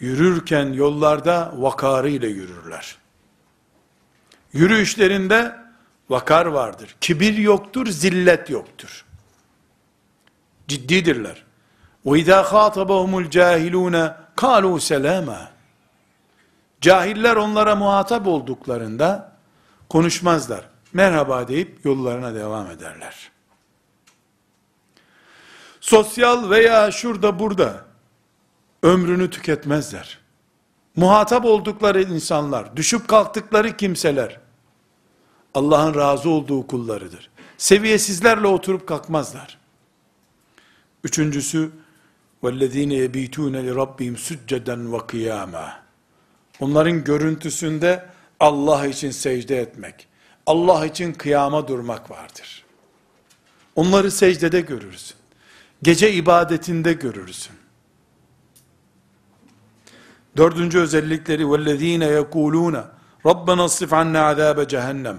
Yürürken yollarda vakarıyla yürürler. Yürüyüşlerinde vakar vardır. Kibir yoktur, zillet yoktur. Ciddidirler. وَاِذَا خَاطَبَهُمُ الْجَاهِلُونَ قَالُوا سَلَامًا Cahiller onlara muhatap olduklarında konuşmazlar. Merhaba deyip yollarına devam ederler. Sosyal veya şurada burada ömrünü tüketmezler. Muhatap oldukları insanlar, düşüp kalktıkları kimseler, Allah'ın razı olduğu kullarıdır. Seviyesizlerle oturup kalkmazlar. Üçüncüsü, وَالَّذ۪ينَ يَب۪يتُونَ لِرَبِّهِمْ سُجَّدًا وَقِيَامًا Onların görüntüsünde Allah için secde etmek, Allah için kıyama durmak vardır. Onları secdede görürsün. Gece ibadetinde görürsün. Dördüncü özellikleri وَالَّذ۪ينَ يَقُولُونَ رَبَّنَا صِفْ عَنَّا عَذَابَ cehennem.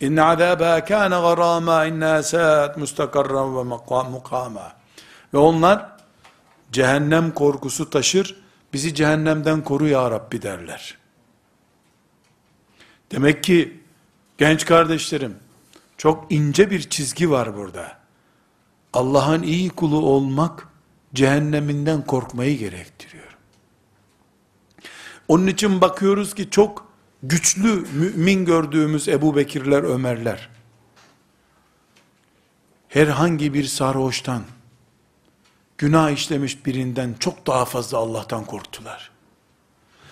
İnne azâbâ kâne garâmâ innâ sâet mustakarran ve mukâmâ. Ve onlar cehennem korkusu taşır, bizi cehennemden koru ya Rabbi derler. Demek ki genç kardeşlerim çok ince bir çizgi var burada. Allah'ın iyi kulu olmak cehenneminden korkmayı gerektiriyor. Onun için bakıyoruz ki çok güçlü mümin gördüğümüz Ebu Bekirler, Ömerler, herhangi bir sarhoştan, günah işlemiş birinden çok daha fazla Allah'tan korktular.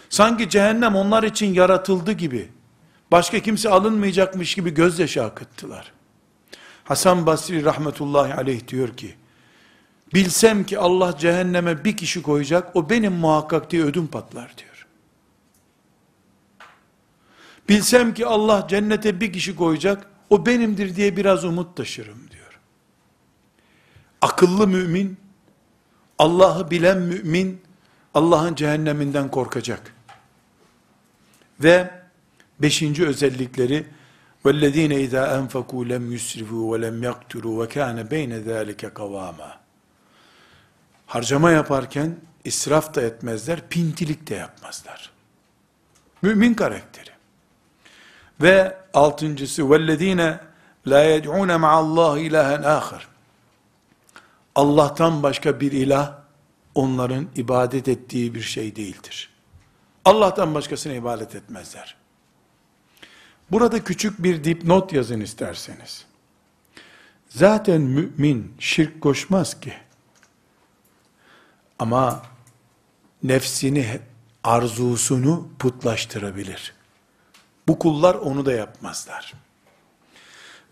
Sanki cehennem onlar için yaratıldı gibi, başka kimse alınmayacakmış gibi gözyaşı akıttılar. Hasan Basri rahmetullahi aleyh diyor ki, bilsem ki Allah cehenneme bir kişi koyacak, o benim muhakkak diye ödüm patlar diyor. Bilsem ki Allah cennete bir kişi koyacak, o benimdir diye biraz umut taşırım diyor. Akıllı mümin, Allah'ı bilen mümin, Allah'ın cehenneminden korkacak. Ve beşinci özellikleri, وَالَّذ۪ينَ اِذَا اَنْفَقُوا لَمْ يُسْرِفُوا وَلَمْ يَقْتُرُوا وَكَانَ بَيْنَ ذَٰلِكَ قَوَامًا Harcama yaparken israf da etmezler, pintilik de yapmazlar. Mümin karakteri. Ve altıncısı vellezine la yed'une ma'allah ilahen ahir. Allah'tan başka bir ilah onların ibadet ettiği bir şey değildir. Allah'tan başkasına ibadet etmezler. Burada küçük bir dipnot yazın isterseniz. Zaten mümin şirk koşmaz ki. Ama nefsini, arzusunu putlaştırabilir. Bu kullar onu da yapmazlar.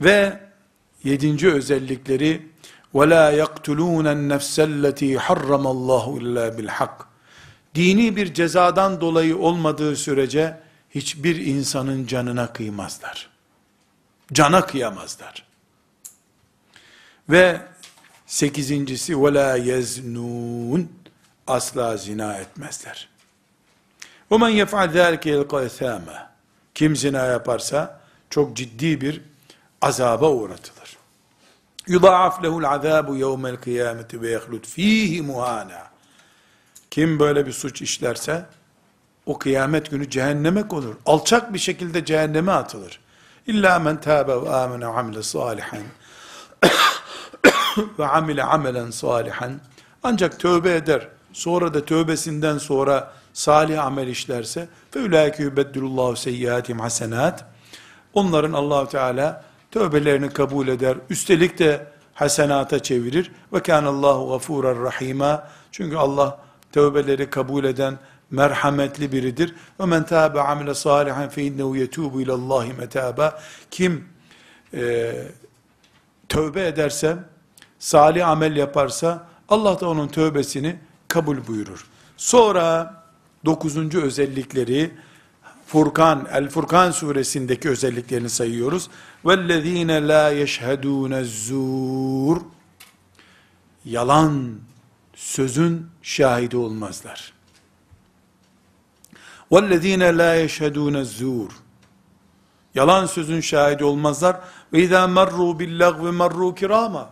Ve yedinci özellikleri وَلَا يَقْتُلُونَ النَّفْسَ الَّتِي حَرَّمَ اللّٰهُ اِلَّا بِالْحَقِّ Dini bir cezadan dolayı olmadığı sürece hiçbir insanın canına kıymazlar. Cana kıyamazlar. Ve sekizincisi وَلَا يَزْنُونَ Asla zina etmezler. وَمَنْ يَفْعَلْ ذَٰلِكَ يَلْقَى اَثَامًا kim zina yaparsa çok ciddi bir azaba uğratılır. Yudaaf lehul azabu yevmel kıyameti ve yehlud fihi muhana. Kim böyle bir suç işlerse o kıyamet günü cehenneme konur. Alçak bir şekilde cehenneme atılır. İlla men tâbe ve âmene amile salihan ve amile amelen salihan. Ancak tövbe eder. Sonra da tövbesinden sonra salih amel işlerse fe ulaike yubeddilullahu seyyiatim hasenat onların Allahu Teala tövbelerini kabul eder. Üstelik de hasenata çevirir. Ve kânallâhu gafûrar rahîmâ. Çünkü Allah tövbeleri kabul eden merhametli biridir. Ve men tâbe amile sâlihen fe innehu yetûbu ilallâhi metâba. Kim e, tövbe ederse, salih amel yaparsa, Allah da onun tövbesini kabul buyurur. Sonra dokuzuncu özellikleri, Furkan, El Furkan suresindeki özelliklerini sayıyoruz. وَالَّذ۪ينَ لَا يَشْهَدُونَ الزُّورِ Yalan sözün şahidi olmazlar. وَالَّذ۪ينَ لَا يَشْهَدُونَ الزُّورِ Yalan sözün şahidi olmazlar. وَاِذَا مَرُّوا بِاللَّغْوِ مَرُّوا كِرَامًا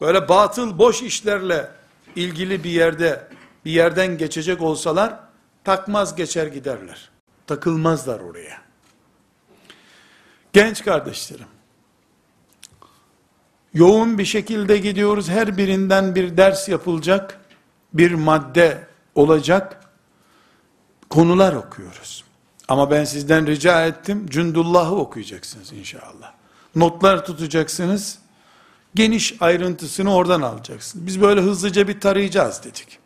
Böyle batıl, boş işlerle ilgili bir yerde, bir yerden geçecek olsalar, takmaz geçer giderler. Takılmazlar oraya. Genç kardeşlerim, yoğun bir şekilde gidiyoruz, her birinden bir ders yapılacak, bir madde olacak, konular okuyoruz. Ama ben sizden rica ettim, Cündullah'ı okuyacaksınız inşallah. Notlar tutacaksınız, geniş ayrıntısını oradan alacaksınız. Biz böyle hızlıca bir tarayacağız dedik.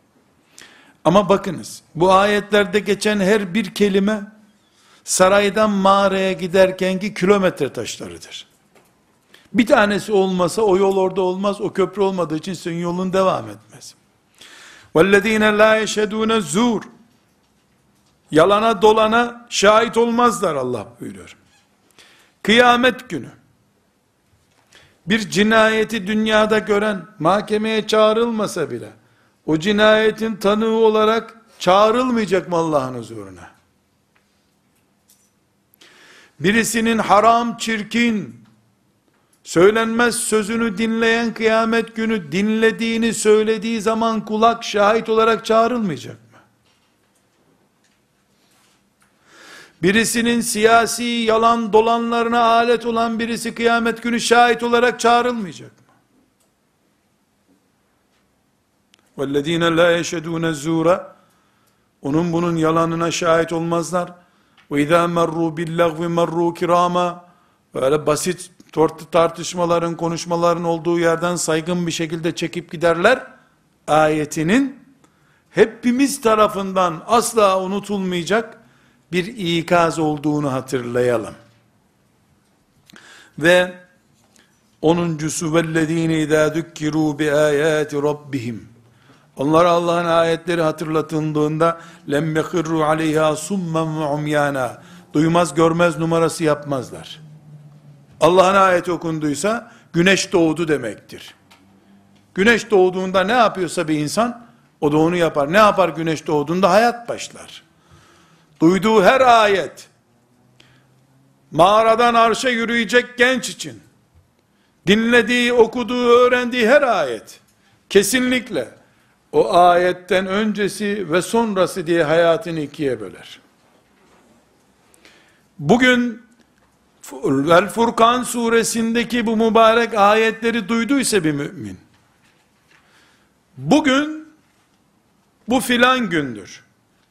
Ama bakınız, bu ayetlerde geçen her bir kelime, saraydan mağaraya giderkenki kilometre taşlarıdır. Bir tanesi olmasa o yol orada olmaz, o köprü olmadığı için senin yolun devam etmez. وَالَّذ۪ينَ لَا يَشَهَدُونَ zur Yalana dolana şahit olmazlar Allah buyuruyor. Kıyamet günü, bir cinayeti dünyada gören, mahkemeye çağrılmasa bile, o cinayetin tanığı olarak çağrılmayacak mı Allah'ın huzuruna? Birisinin haram, çirkin, söylenmez sözünü dinleyen kıyamet günü dinlediğini söylediği zaman kulak şahit olarak çağrılmayacak mı? birisinin siyasi yalan dolanlarına alet olan birisi kıyamet günü şahit olarak çağrılmayacak mı? وَالَّذ۪ينَ لَا يَشَدُونَ الزُّورَ Onun bunun yalanına şahit olmazlar. وَاِذَا مَرُّوا بِاللَّغْوِ مَرُّوا كِرَامًا Böyle basit tartışmaların, konuşmaların olduğu yerden saygın bir şekilde çekip giderler. Ayetinin hepimiz tarafından asla unutulmayacak bir ikaz olduğunu hatırlayalım. Ve onuncusu vellezine izâ dükkirû bi âyâti rabbihim onlar Allah'ın ayetleri hatırlatıldığında lem yekirru aleyha summen ve umyana duymaz görmez numarası yapmazlar. Allah'ın ayeti okunduysa güneş doğdu demektir. Güneş doğduğunda ne yapıyorsa bir insan o da onu yapar. Ne yapar güneş doğduğunda? Hayat başlar. Duyduğu her ayet mağaradan arşa yürüyecek genç için dinlediği, okuduğu, öğrendiği her ayet kesinlikle o ayetten öncesi ve sonrası diye hayatını ikiye böler. Bugün Vel Furkan suresindeki bu mübarek ayetleri duyduysa bir mümin, bugün bu filan gündür.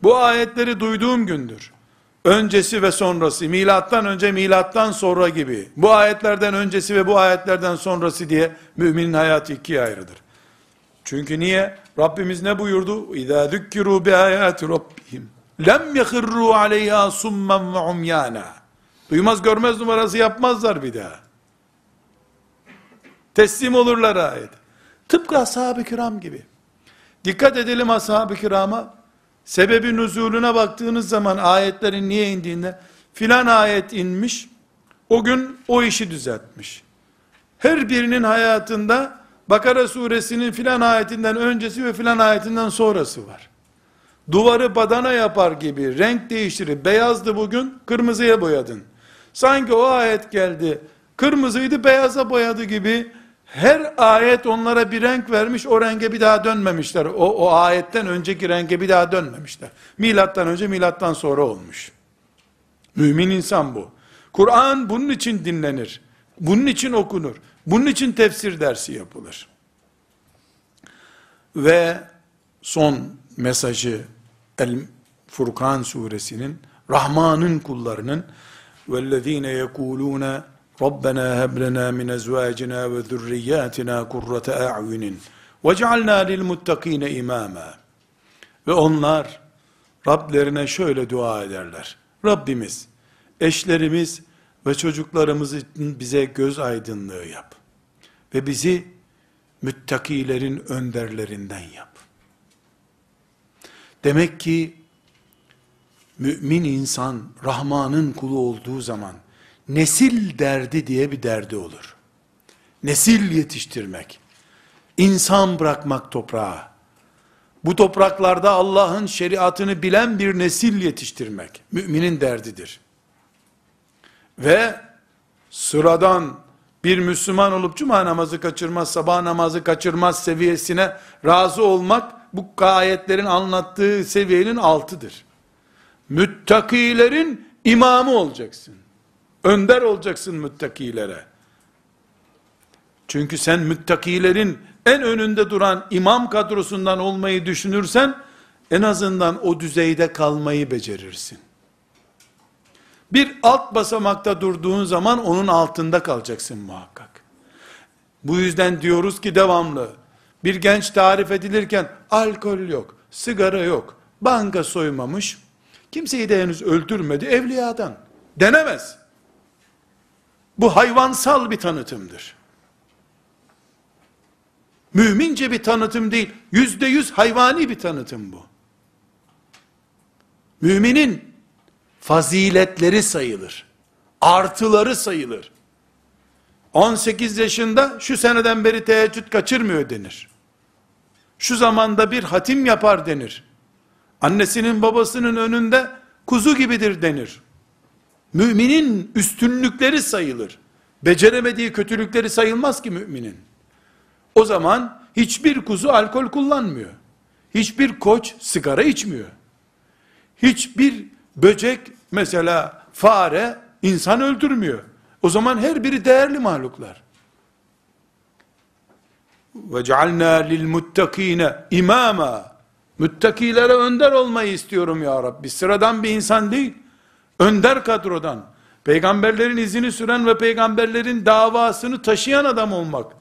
Bu ayetleri duyduğum gündür. Öncesi ve sonrası, milattan önce milattan sonra gibi. Bu ayetlerden öncesi ve bu ayetlerden sonrası diye müminin hayatı ikiye ayrıdır. Çünkü niye? Rabbimiz ne buyurdu? İzâ zükkirû bi âyâti rabbihim. Lem yehirrû aleyhâ summen ve umyâna. Duymaz görmez numarası yapmazlar bir daha. Teslim olurlar ayet. Tıpkı ashab-ı kiram gibi. Dikkat edelim ashab-ı kirama. Sebebi nüzulüne baktığınız zaman ayetlerin niye indiğinde filan ayet inmiş. O gün o işi düzeltmiş. Her birinin hayatında Bakara suresinin filan ayetinden öncesi ve filan ayetinden sonrası var. Duvarı badana yapar gibi renk değiştirir. Beyazdı bugün, kırmızıya boyadın. Sanki o ayet geldi, kırmızıydı beyaza boyadı gibi her ayet onlara bir renk vermiş, o renge bir daha dönmemişler. O, o ayetten önceki renge bir daha dönmemişler. Milattan önce, milattan sonra olmuş. Mümin insan bu. Kur'an bunun için dinlenir. Bunun için okunur. Bunun için tefsir dersi yapılır. Ve son mesajı El Furkan suresinin Rahman'ın kullarının vellezine yekuluna Rabbena heb lena min ezvacina ve zurriyatina kurrate a'yunin ve cealna lil muttakine imama. Ve onlar Rablerine şöyle dua ederler. Rabbimiz eşlerimiz ve çocuklarımız için bize göz aydınlığı yap. Ve bizi müttakilerin önderlerinden yap. Demek ki mümin insan Rahman'ın kulu olduğu zaman nesil derdi diye bir derdi olur. Nesil yetiştirmek, insan bırakmak toprağa, bu topraklarda Allah'ın şeriatını bilen bir nesil yetiştirmek, müminin derdidir. Ve sıradan bir Müslüman olup cuma namazı kaçırmaz, sabah namazı kaçırmaz seviyesine razı olmak, bu ayetlerin anlattığı seviyenin altıdır. Müttakilerin imamı olacaksın. Önder olacaksın müttakilere. Çünkü sen müttakilerin en önünde duran imam kadrosundan olmayı düşünürsen, en azından o düzeyde kalmayı becerirsin. Bir alt basamakta durduğun zaman onun altında kalacaksın muhakkak. Bu yüzden diyoruz ki devamlı, bir genç tarif edilirken alkol yok, sigara yok, banka soymamış, kimseyi de henüz öldürmedi, evliyadan. Denemez. Bu hayvansal bir tanıtımdır. Mümince bir tanıtım değil, yüzde yüz hayvani bir tanıtım bu. Müminin faziletleri sayılır. Artıları sayılır. 18 yaşında şu seneden beri teheccüd kaçırmıyor denir. Şu zamanda bir hatim yapar denir. Annesinin babasının önünde kuzu gibidir denir. Müminin üstünlükleri sayılır. Beceremediği kötülükleri sayılmaz ki müminin. O zaman hiçbir kuzu alkol kullanmıyor. Hiçbir koç sigara içmiyor. Hiçbir böcek Mesela fare insan öldürmüyor. O zaman her biri değerli mahluklar. Ve cealna lil muttakine imama. Müttakilere önder olmayı istiyorum ya Rabbi. Sıradan bir insan değil. Önder kadrodan. Peygamberlerin izini süren ve peygamberlerin davasını taşıyan adam olmak.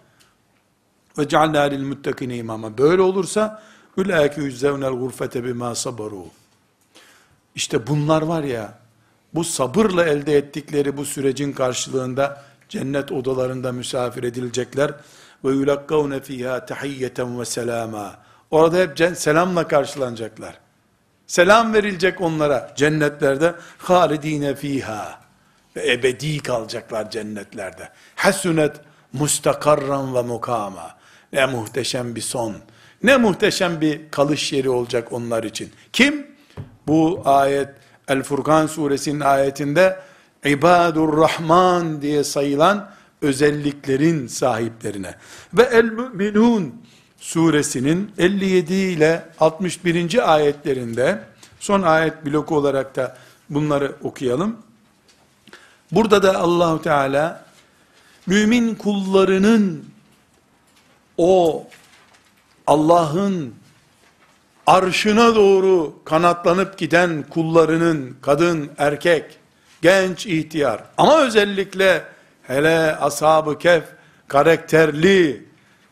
Ve cealna lil muttakine imama. Böyle olursa ulaike yüzzevnel gurfete bima sabaru. İşte bunlar var ya, bu sabırla elde ettikleri bu sürecin karşılığında cennet odalarında misafir edilecekler ve yulakkavne fiha tahiyyeten ve selama. Orada hep selamla karşılanacaklar. Selam verilecek onlara cennetlerde halidine fiha ve ebedi kalacaklar cennetlerde. Hasunet mustakarran ve mukama. Ne muhteşem bir son. Ne muhteşem bir kalış yeri olacak onlar için. Kim? Bu ayet El Furkan suresinin ayetinde İbadur Rahman diye sayılan özelliklerin sahiplerine ve El Müminun suresinin 57 ile 61. ayetlerinde son ayet bloku olarak da bunları okuyalım. Burada da Allahu Teala mümin kullarının o Allah'ın arşına doğru kanatlanıp giden kullarının kadın, erkek, genç, ihtiyar ama özellikle hele ashab-ı kef karakterli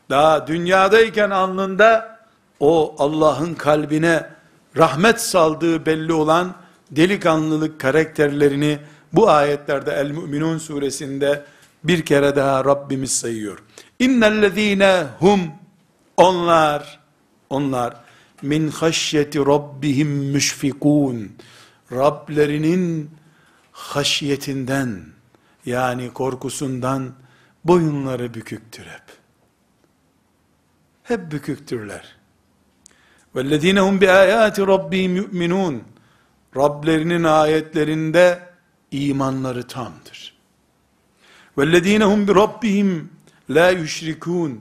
daha dünyadayken alnında o Allah'ın kalbine rahmet saldığı belli olan delikanlılık karakterlerini bu ayetlerde El Müminun suresinde bir kere daha Rabbimiz sayıyor. İnnellezîne hum onlar onlar min haşyeti rabbihim müşfikun Rablerinin haşyetinden yani korkusundan boyunları büküktür hep. Hep büküktürler. وَالَّذ۪ينَ هُمْ بِآيَاتِ رَبِّهِمْ يُؤْمِنُونَ Rablerinin ayetlerinde imanları tamdır. وَالَّذ۪ينَ هُمْ بِرَبِّهِمْ لَا يُشْرِكُونَ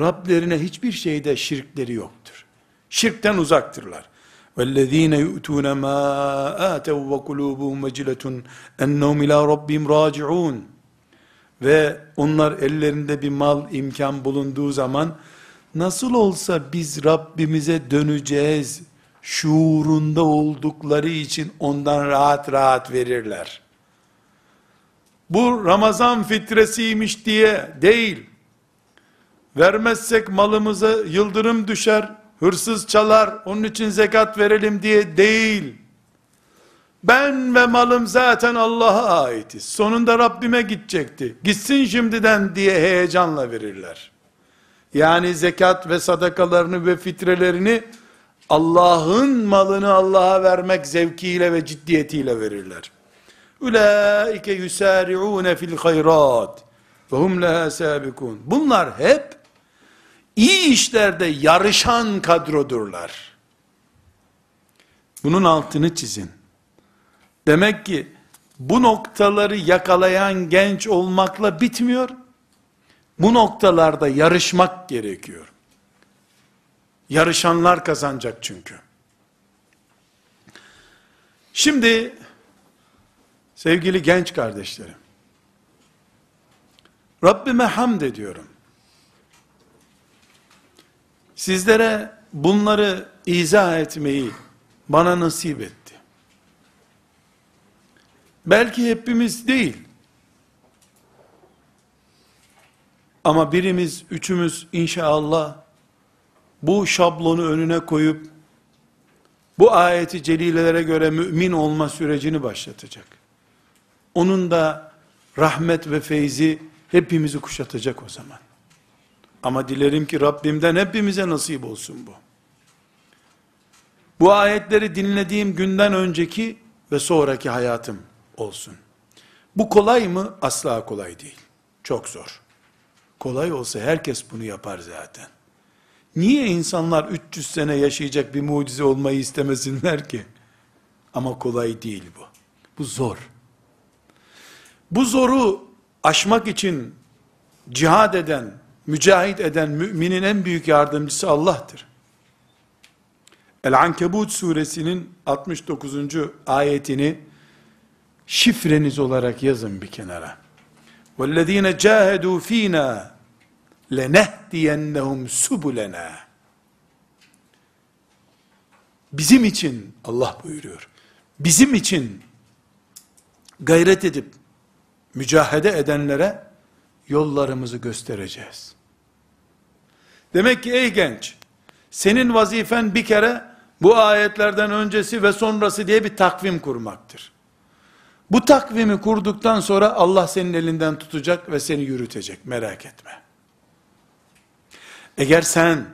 Rablerine hiçbir şeyde şirkleri yoktur. Şirkten uzaktırlar. وَالَّذ۪ينَ يُؤْتُونَ مَا آتَوْا وَقُلُوبُهُمْ وَجِلَةٌ اَنَّهُمْ اِلٰى رَبِّهِمْ رَاجِعُونَ Ve onlar ellerinde bir mal imkan bulunduğu zaman nasıl olsa biz Rabbimize döneceğiz şuurunda oldukları için ondan rahat rahat verirler. Bu Ramazan fitresiymiş diye değil. Vermezsek malımıza yıldırım düşer, hırsız çalar, onun için zekat verelim diye değil. Ben ve malım zaten Allah'a aitiz. Sonunda Rabbime gidecekti. Gitsin şimdiden diye heyecanla verirler. Yani zekat ve sadakalarını ve fitrelerini Allah'ın malını Allah'a vermek zevkiyle ve ciddiyetiyle verirler. Ulaike yusari'un fil hayrat ve hum leha sabikun. Bunlar hep iyi işlerde yarışan kadrodurlar. Bunun altını çizin. Demek ki bu noktaları yakalayan genç olmakla bitmiyor. Bu noktalarda yarışmak gerekiyor. Yarışanlar kazanacak çünkü. Şimdi sevgili genç kardeşlerim, Rabbime hamd ediyorum. Sizlere bunları izah etmeyi bana nasip etti. Belki hepimiz değil. Ama birimiz, üçümüz inşallah bu şablonu önüne koyup bu ayeti celilelere göre mümin olma sürecini başlatacak. Onun da rahmet ve feyzi hepimizi kuşatacak o zaman. Ama dilerim ki Rabbimden hepimize nasip olsun bu. Bu ayetleri dinlediğim günden önceki ve sonraki hayatım olsun. Bu kolay mı? Asla kolay değil. Çok zor. Kolay olsa herkes bunu yapar zaten. Niye insanlar 300 sene yaşayacak bir mucize olmayı istemesinler ki? Ama kolay değil bu. Bu zor. Bu zoru aşmak için cihad eden, mücahit eden müminin en büyük yardımcısı Allah'tır. El-Ankebut suresinin 69. ayetini şifreniz olarak yazın bir kenara. وَالَّذ۪ينَ جَاهَدُوا ف۪ينَا لَنَهْدِيَنَّهُمْ سُبُلَنَا Bizim için Allah buyuruyor. Bizim için gayret edip mücahede edenlere yollarımızı göstereceğiz. Demek ki ey genç, senin vazifen bir kere bu ayetlerden öncesi ve sonrası diye bir takvim kurmaktır. Bu takvimi kurduktan sonra Allah senin elinden tutacak ve seni yürütecek. Merak etme. Eğer sen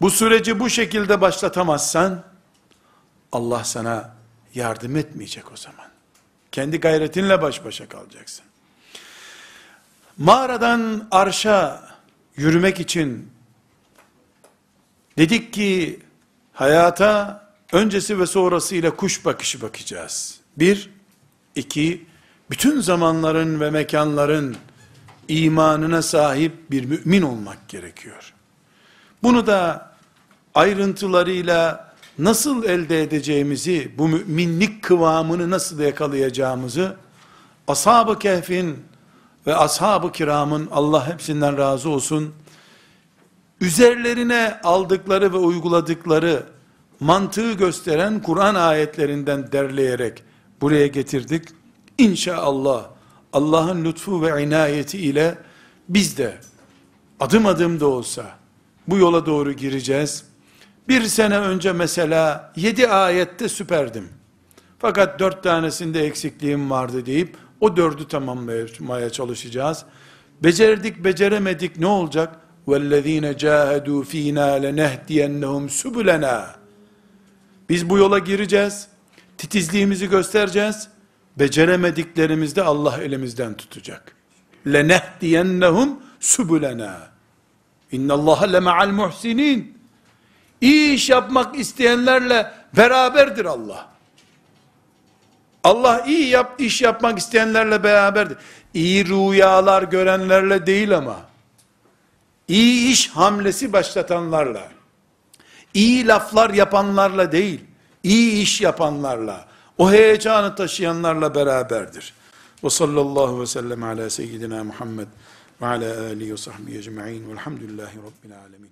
bu süreci bu şekilde başlatamazsan Allah sana yardım etmeyecek o zaman. Kendi gayretinle baş başa kalacaksın. Mağaradan arşa yürümek için dedik ki hayata öncesi ve sonrası ile kuş bakışı bakacağız. Bir, iki, bütün zamanların ve mekanların imanına sahip bir mümin olmak gerekiyor. Bunu da ayrıntılarıyla nasıl elde edeceğimizi, bu müminlik kıvamını nasıl yakalayacağımızı, Ashab-ı Kehf'in ve Ashab-ı Kiram'ın, Allah hepsinden razı olsun, üzerlerine aldıkları ve uyguladıkları mantığı gösteren Kur'an ayetlerinden derleyerek buraya getirdik. İnşallah Allah'ın lütfu ve inayeti ile biz de adım adım da olsa bu yola doğru gireceğiz. Bir sene önce mesela yedi ayette süperdim. Fakat dört tanesinde eksikliğim vardı deyip o dördü tamamlamaya çalışacağız. Becerdik beceremedik ne olacak? وَالَّذ۪ينَ جَاهَدُوا ف۪ينَا لَنَهْدِيَنَّهُمْ سُبُلَنَا Biz bu yola gireceğiz. Titizliğimizi göstereceğiz. Beceremediklerimizde Allah elimizden tutacak. لَنَهْدِيَنَّهُمْ سُبُلَنَا اِنَّ اللّٰهَ لَمَعَ الْمُحْسِنِينَ İyi iş yapmak isteyenlerle beraberdir Allah. Allah iyi yap, iş yapmak isteyenlerle beraberdir. İyi rüyalar görenlerle değil ama, iyi iş hamlesi başlatanlarla, iyi laflar yapanlarla değil, iyi iş yapanlarla, o heyecanı taşıyanlarla beraberdir. Ve sallallahu ve sellem ala seyyidina Muhammed ve ala alihi ve sahbihi ecma'in velhamdülillahi rabbil alemin.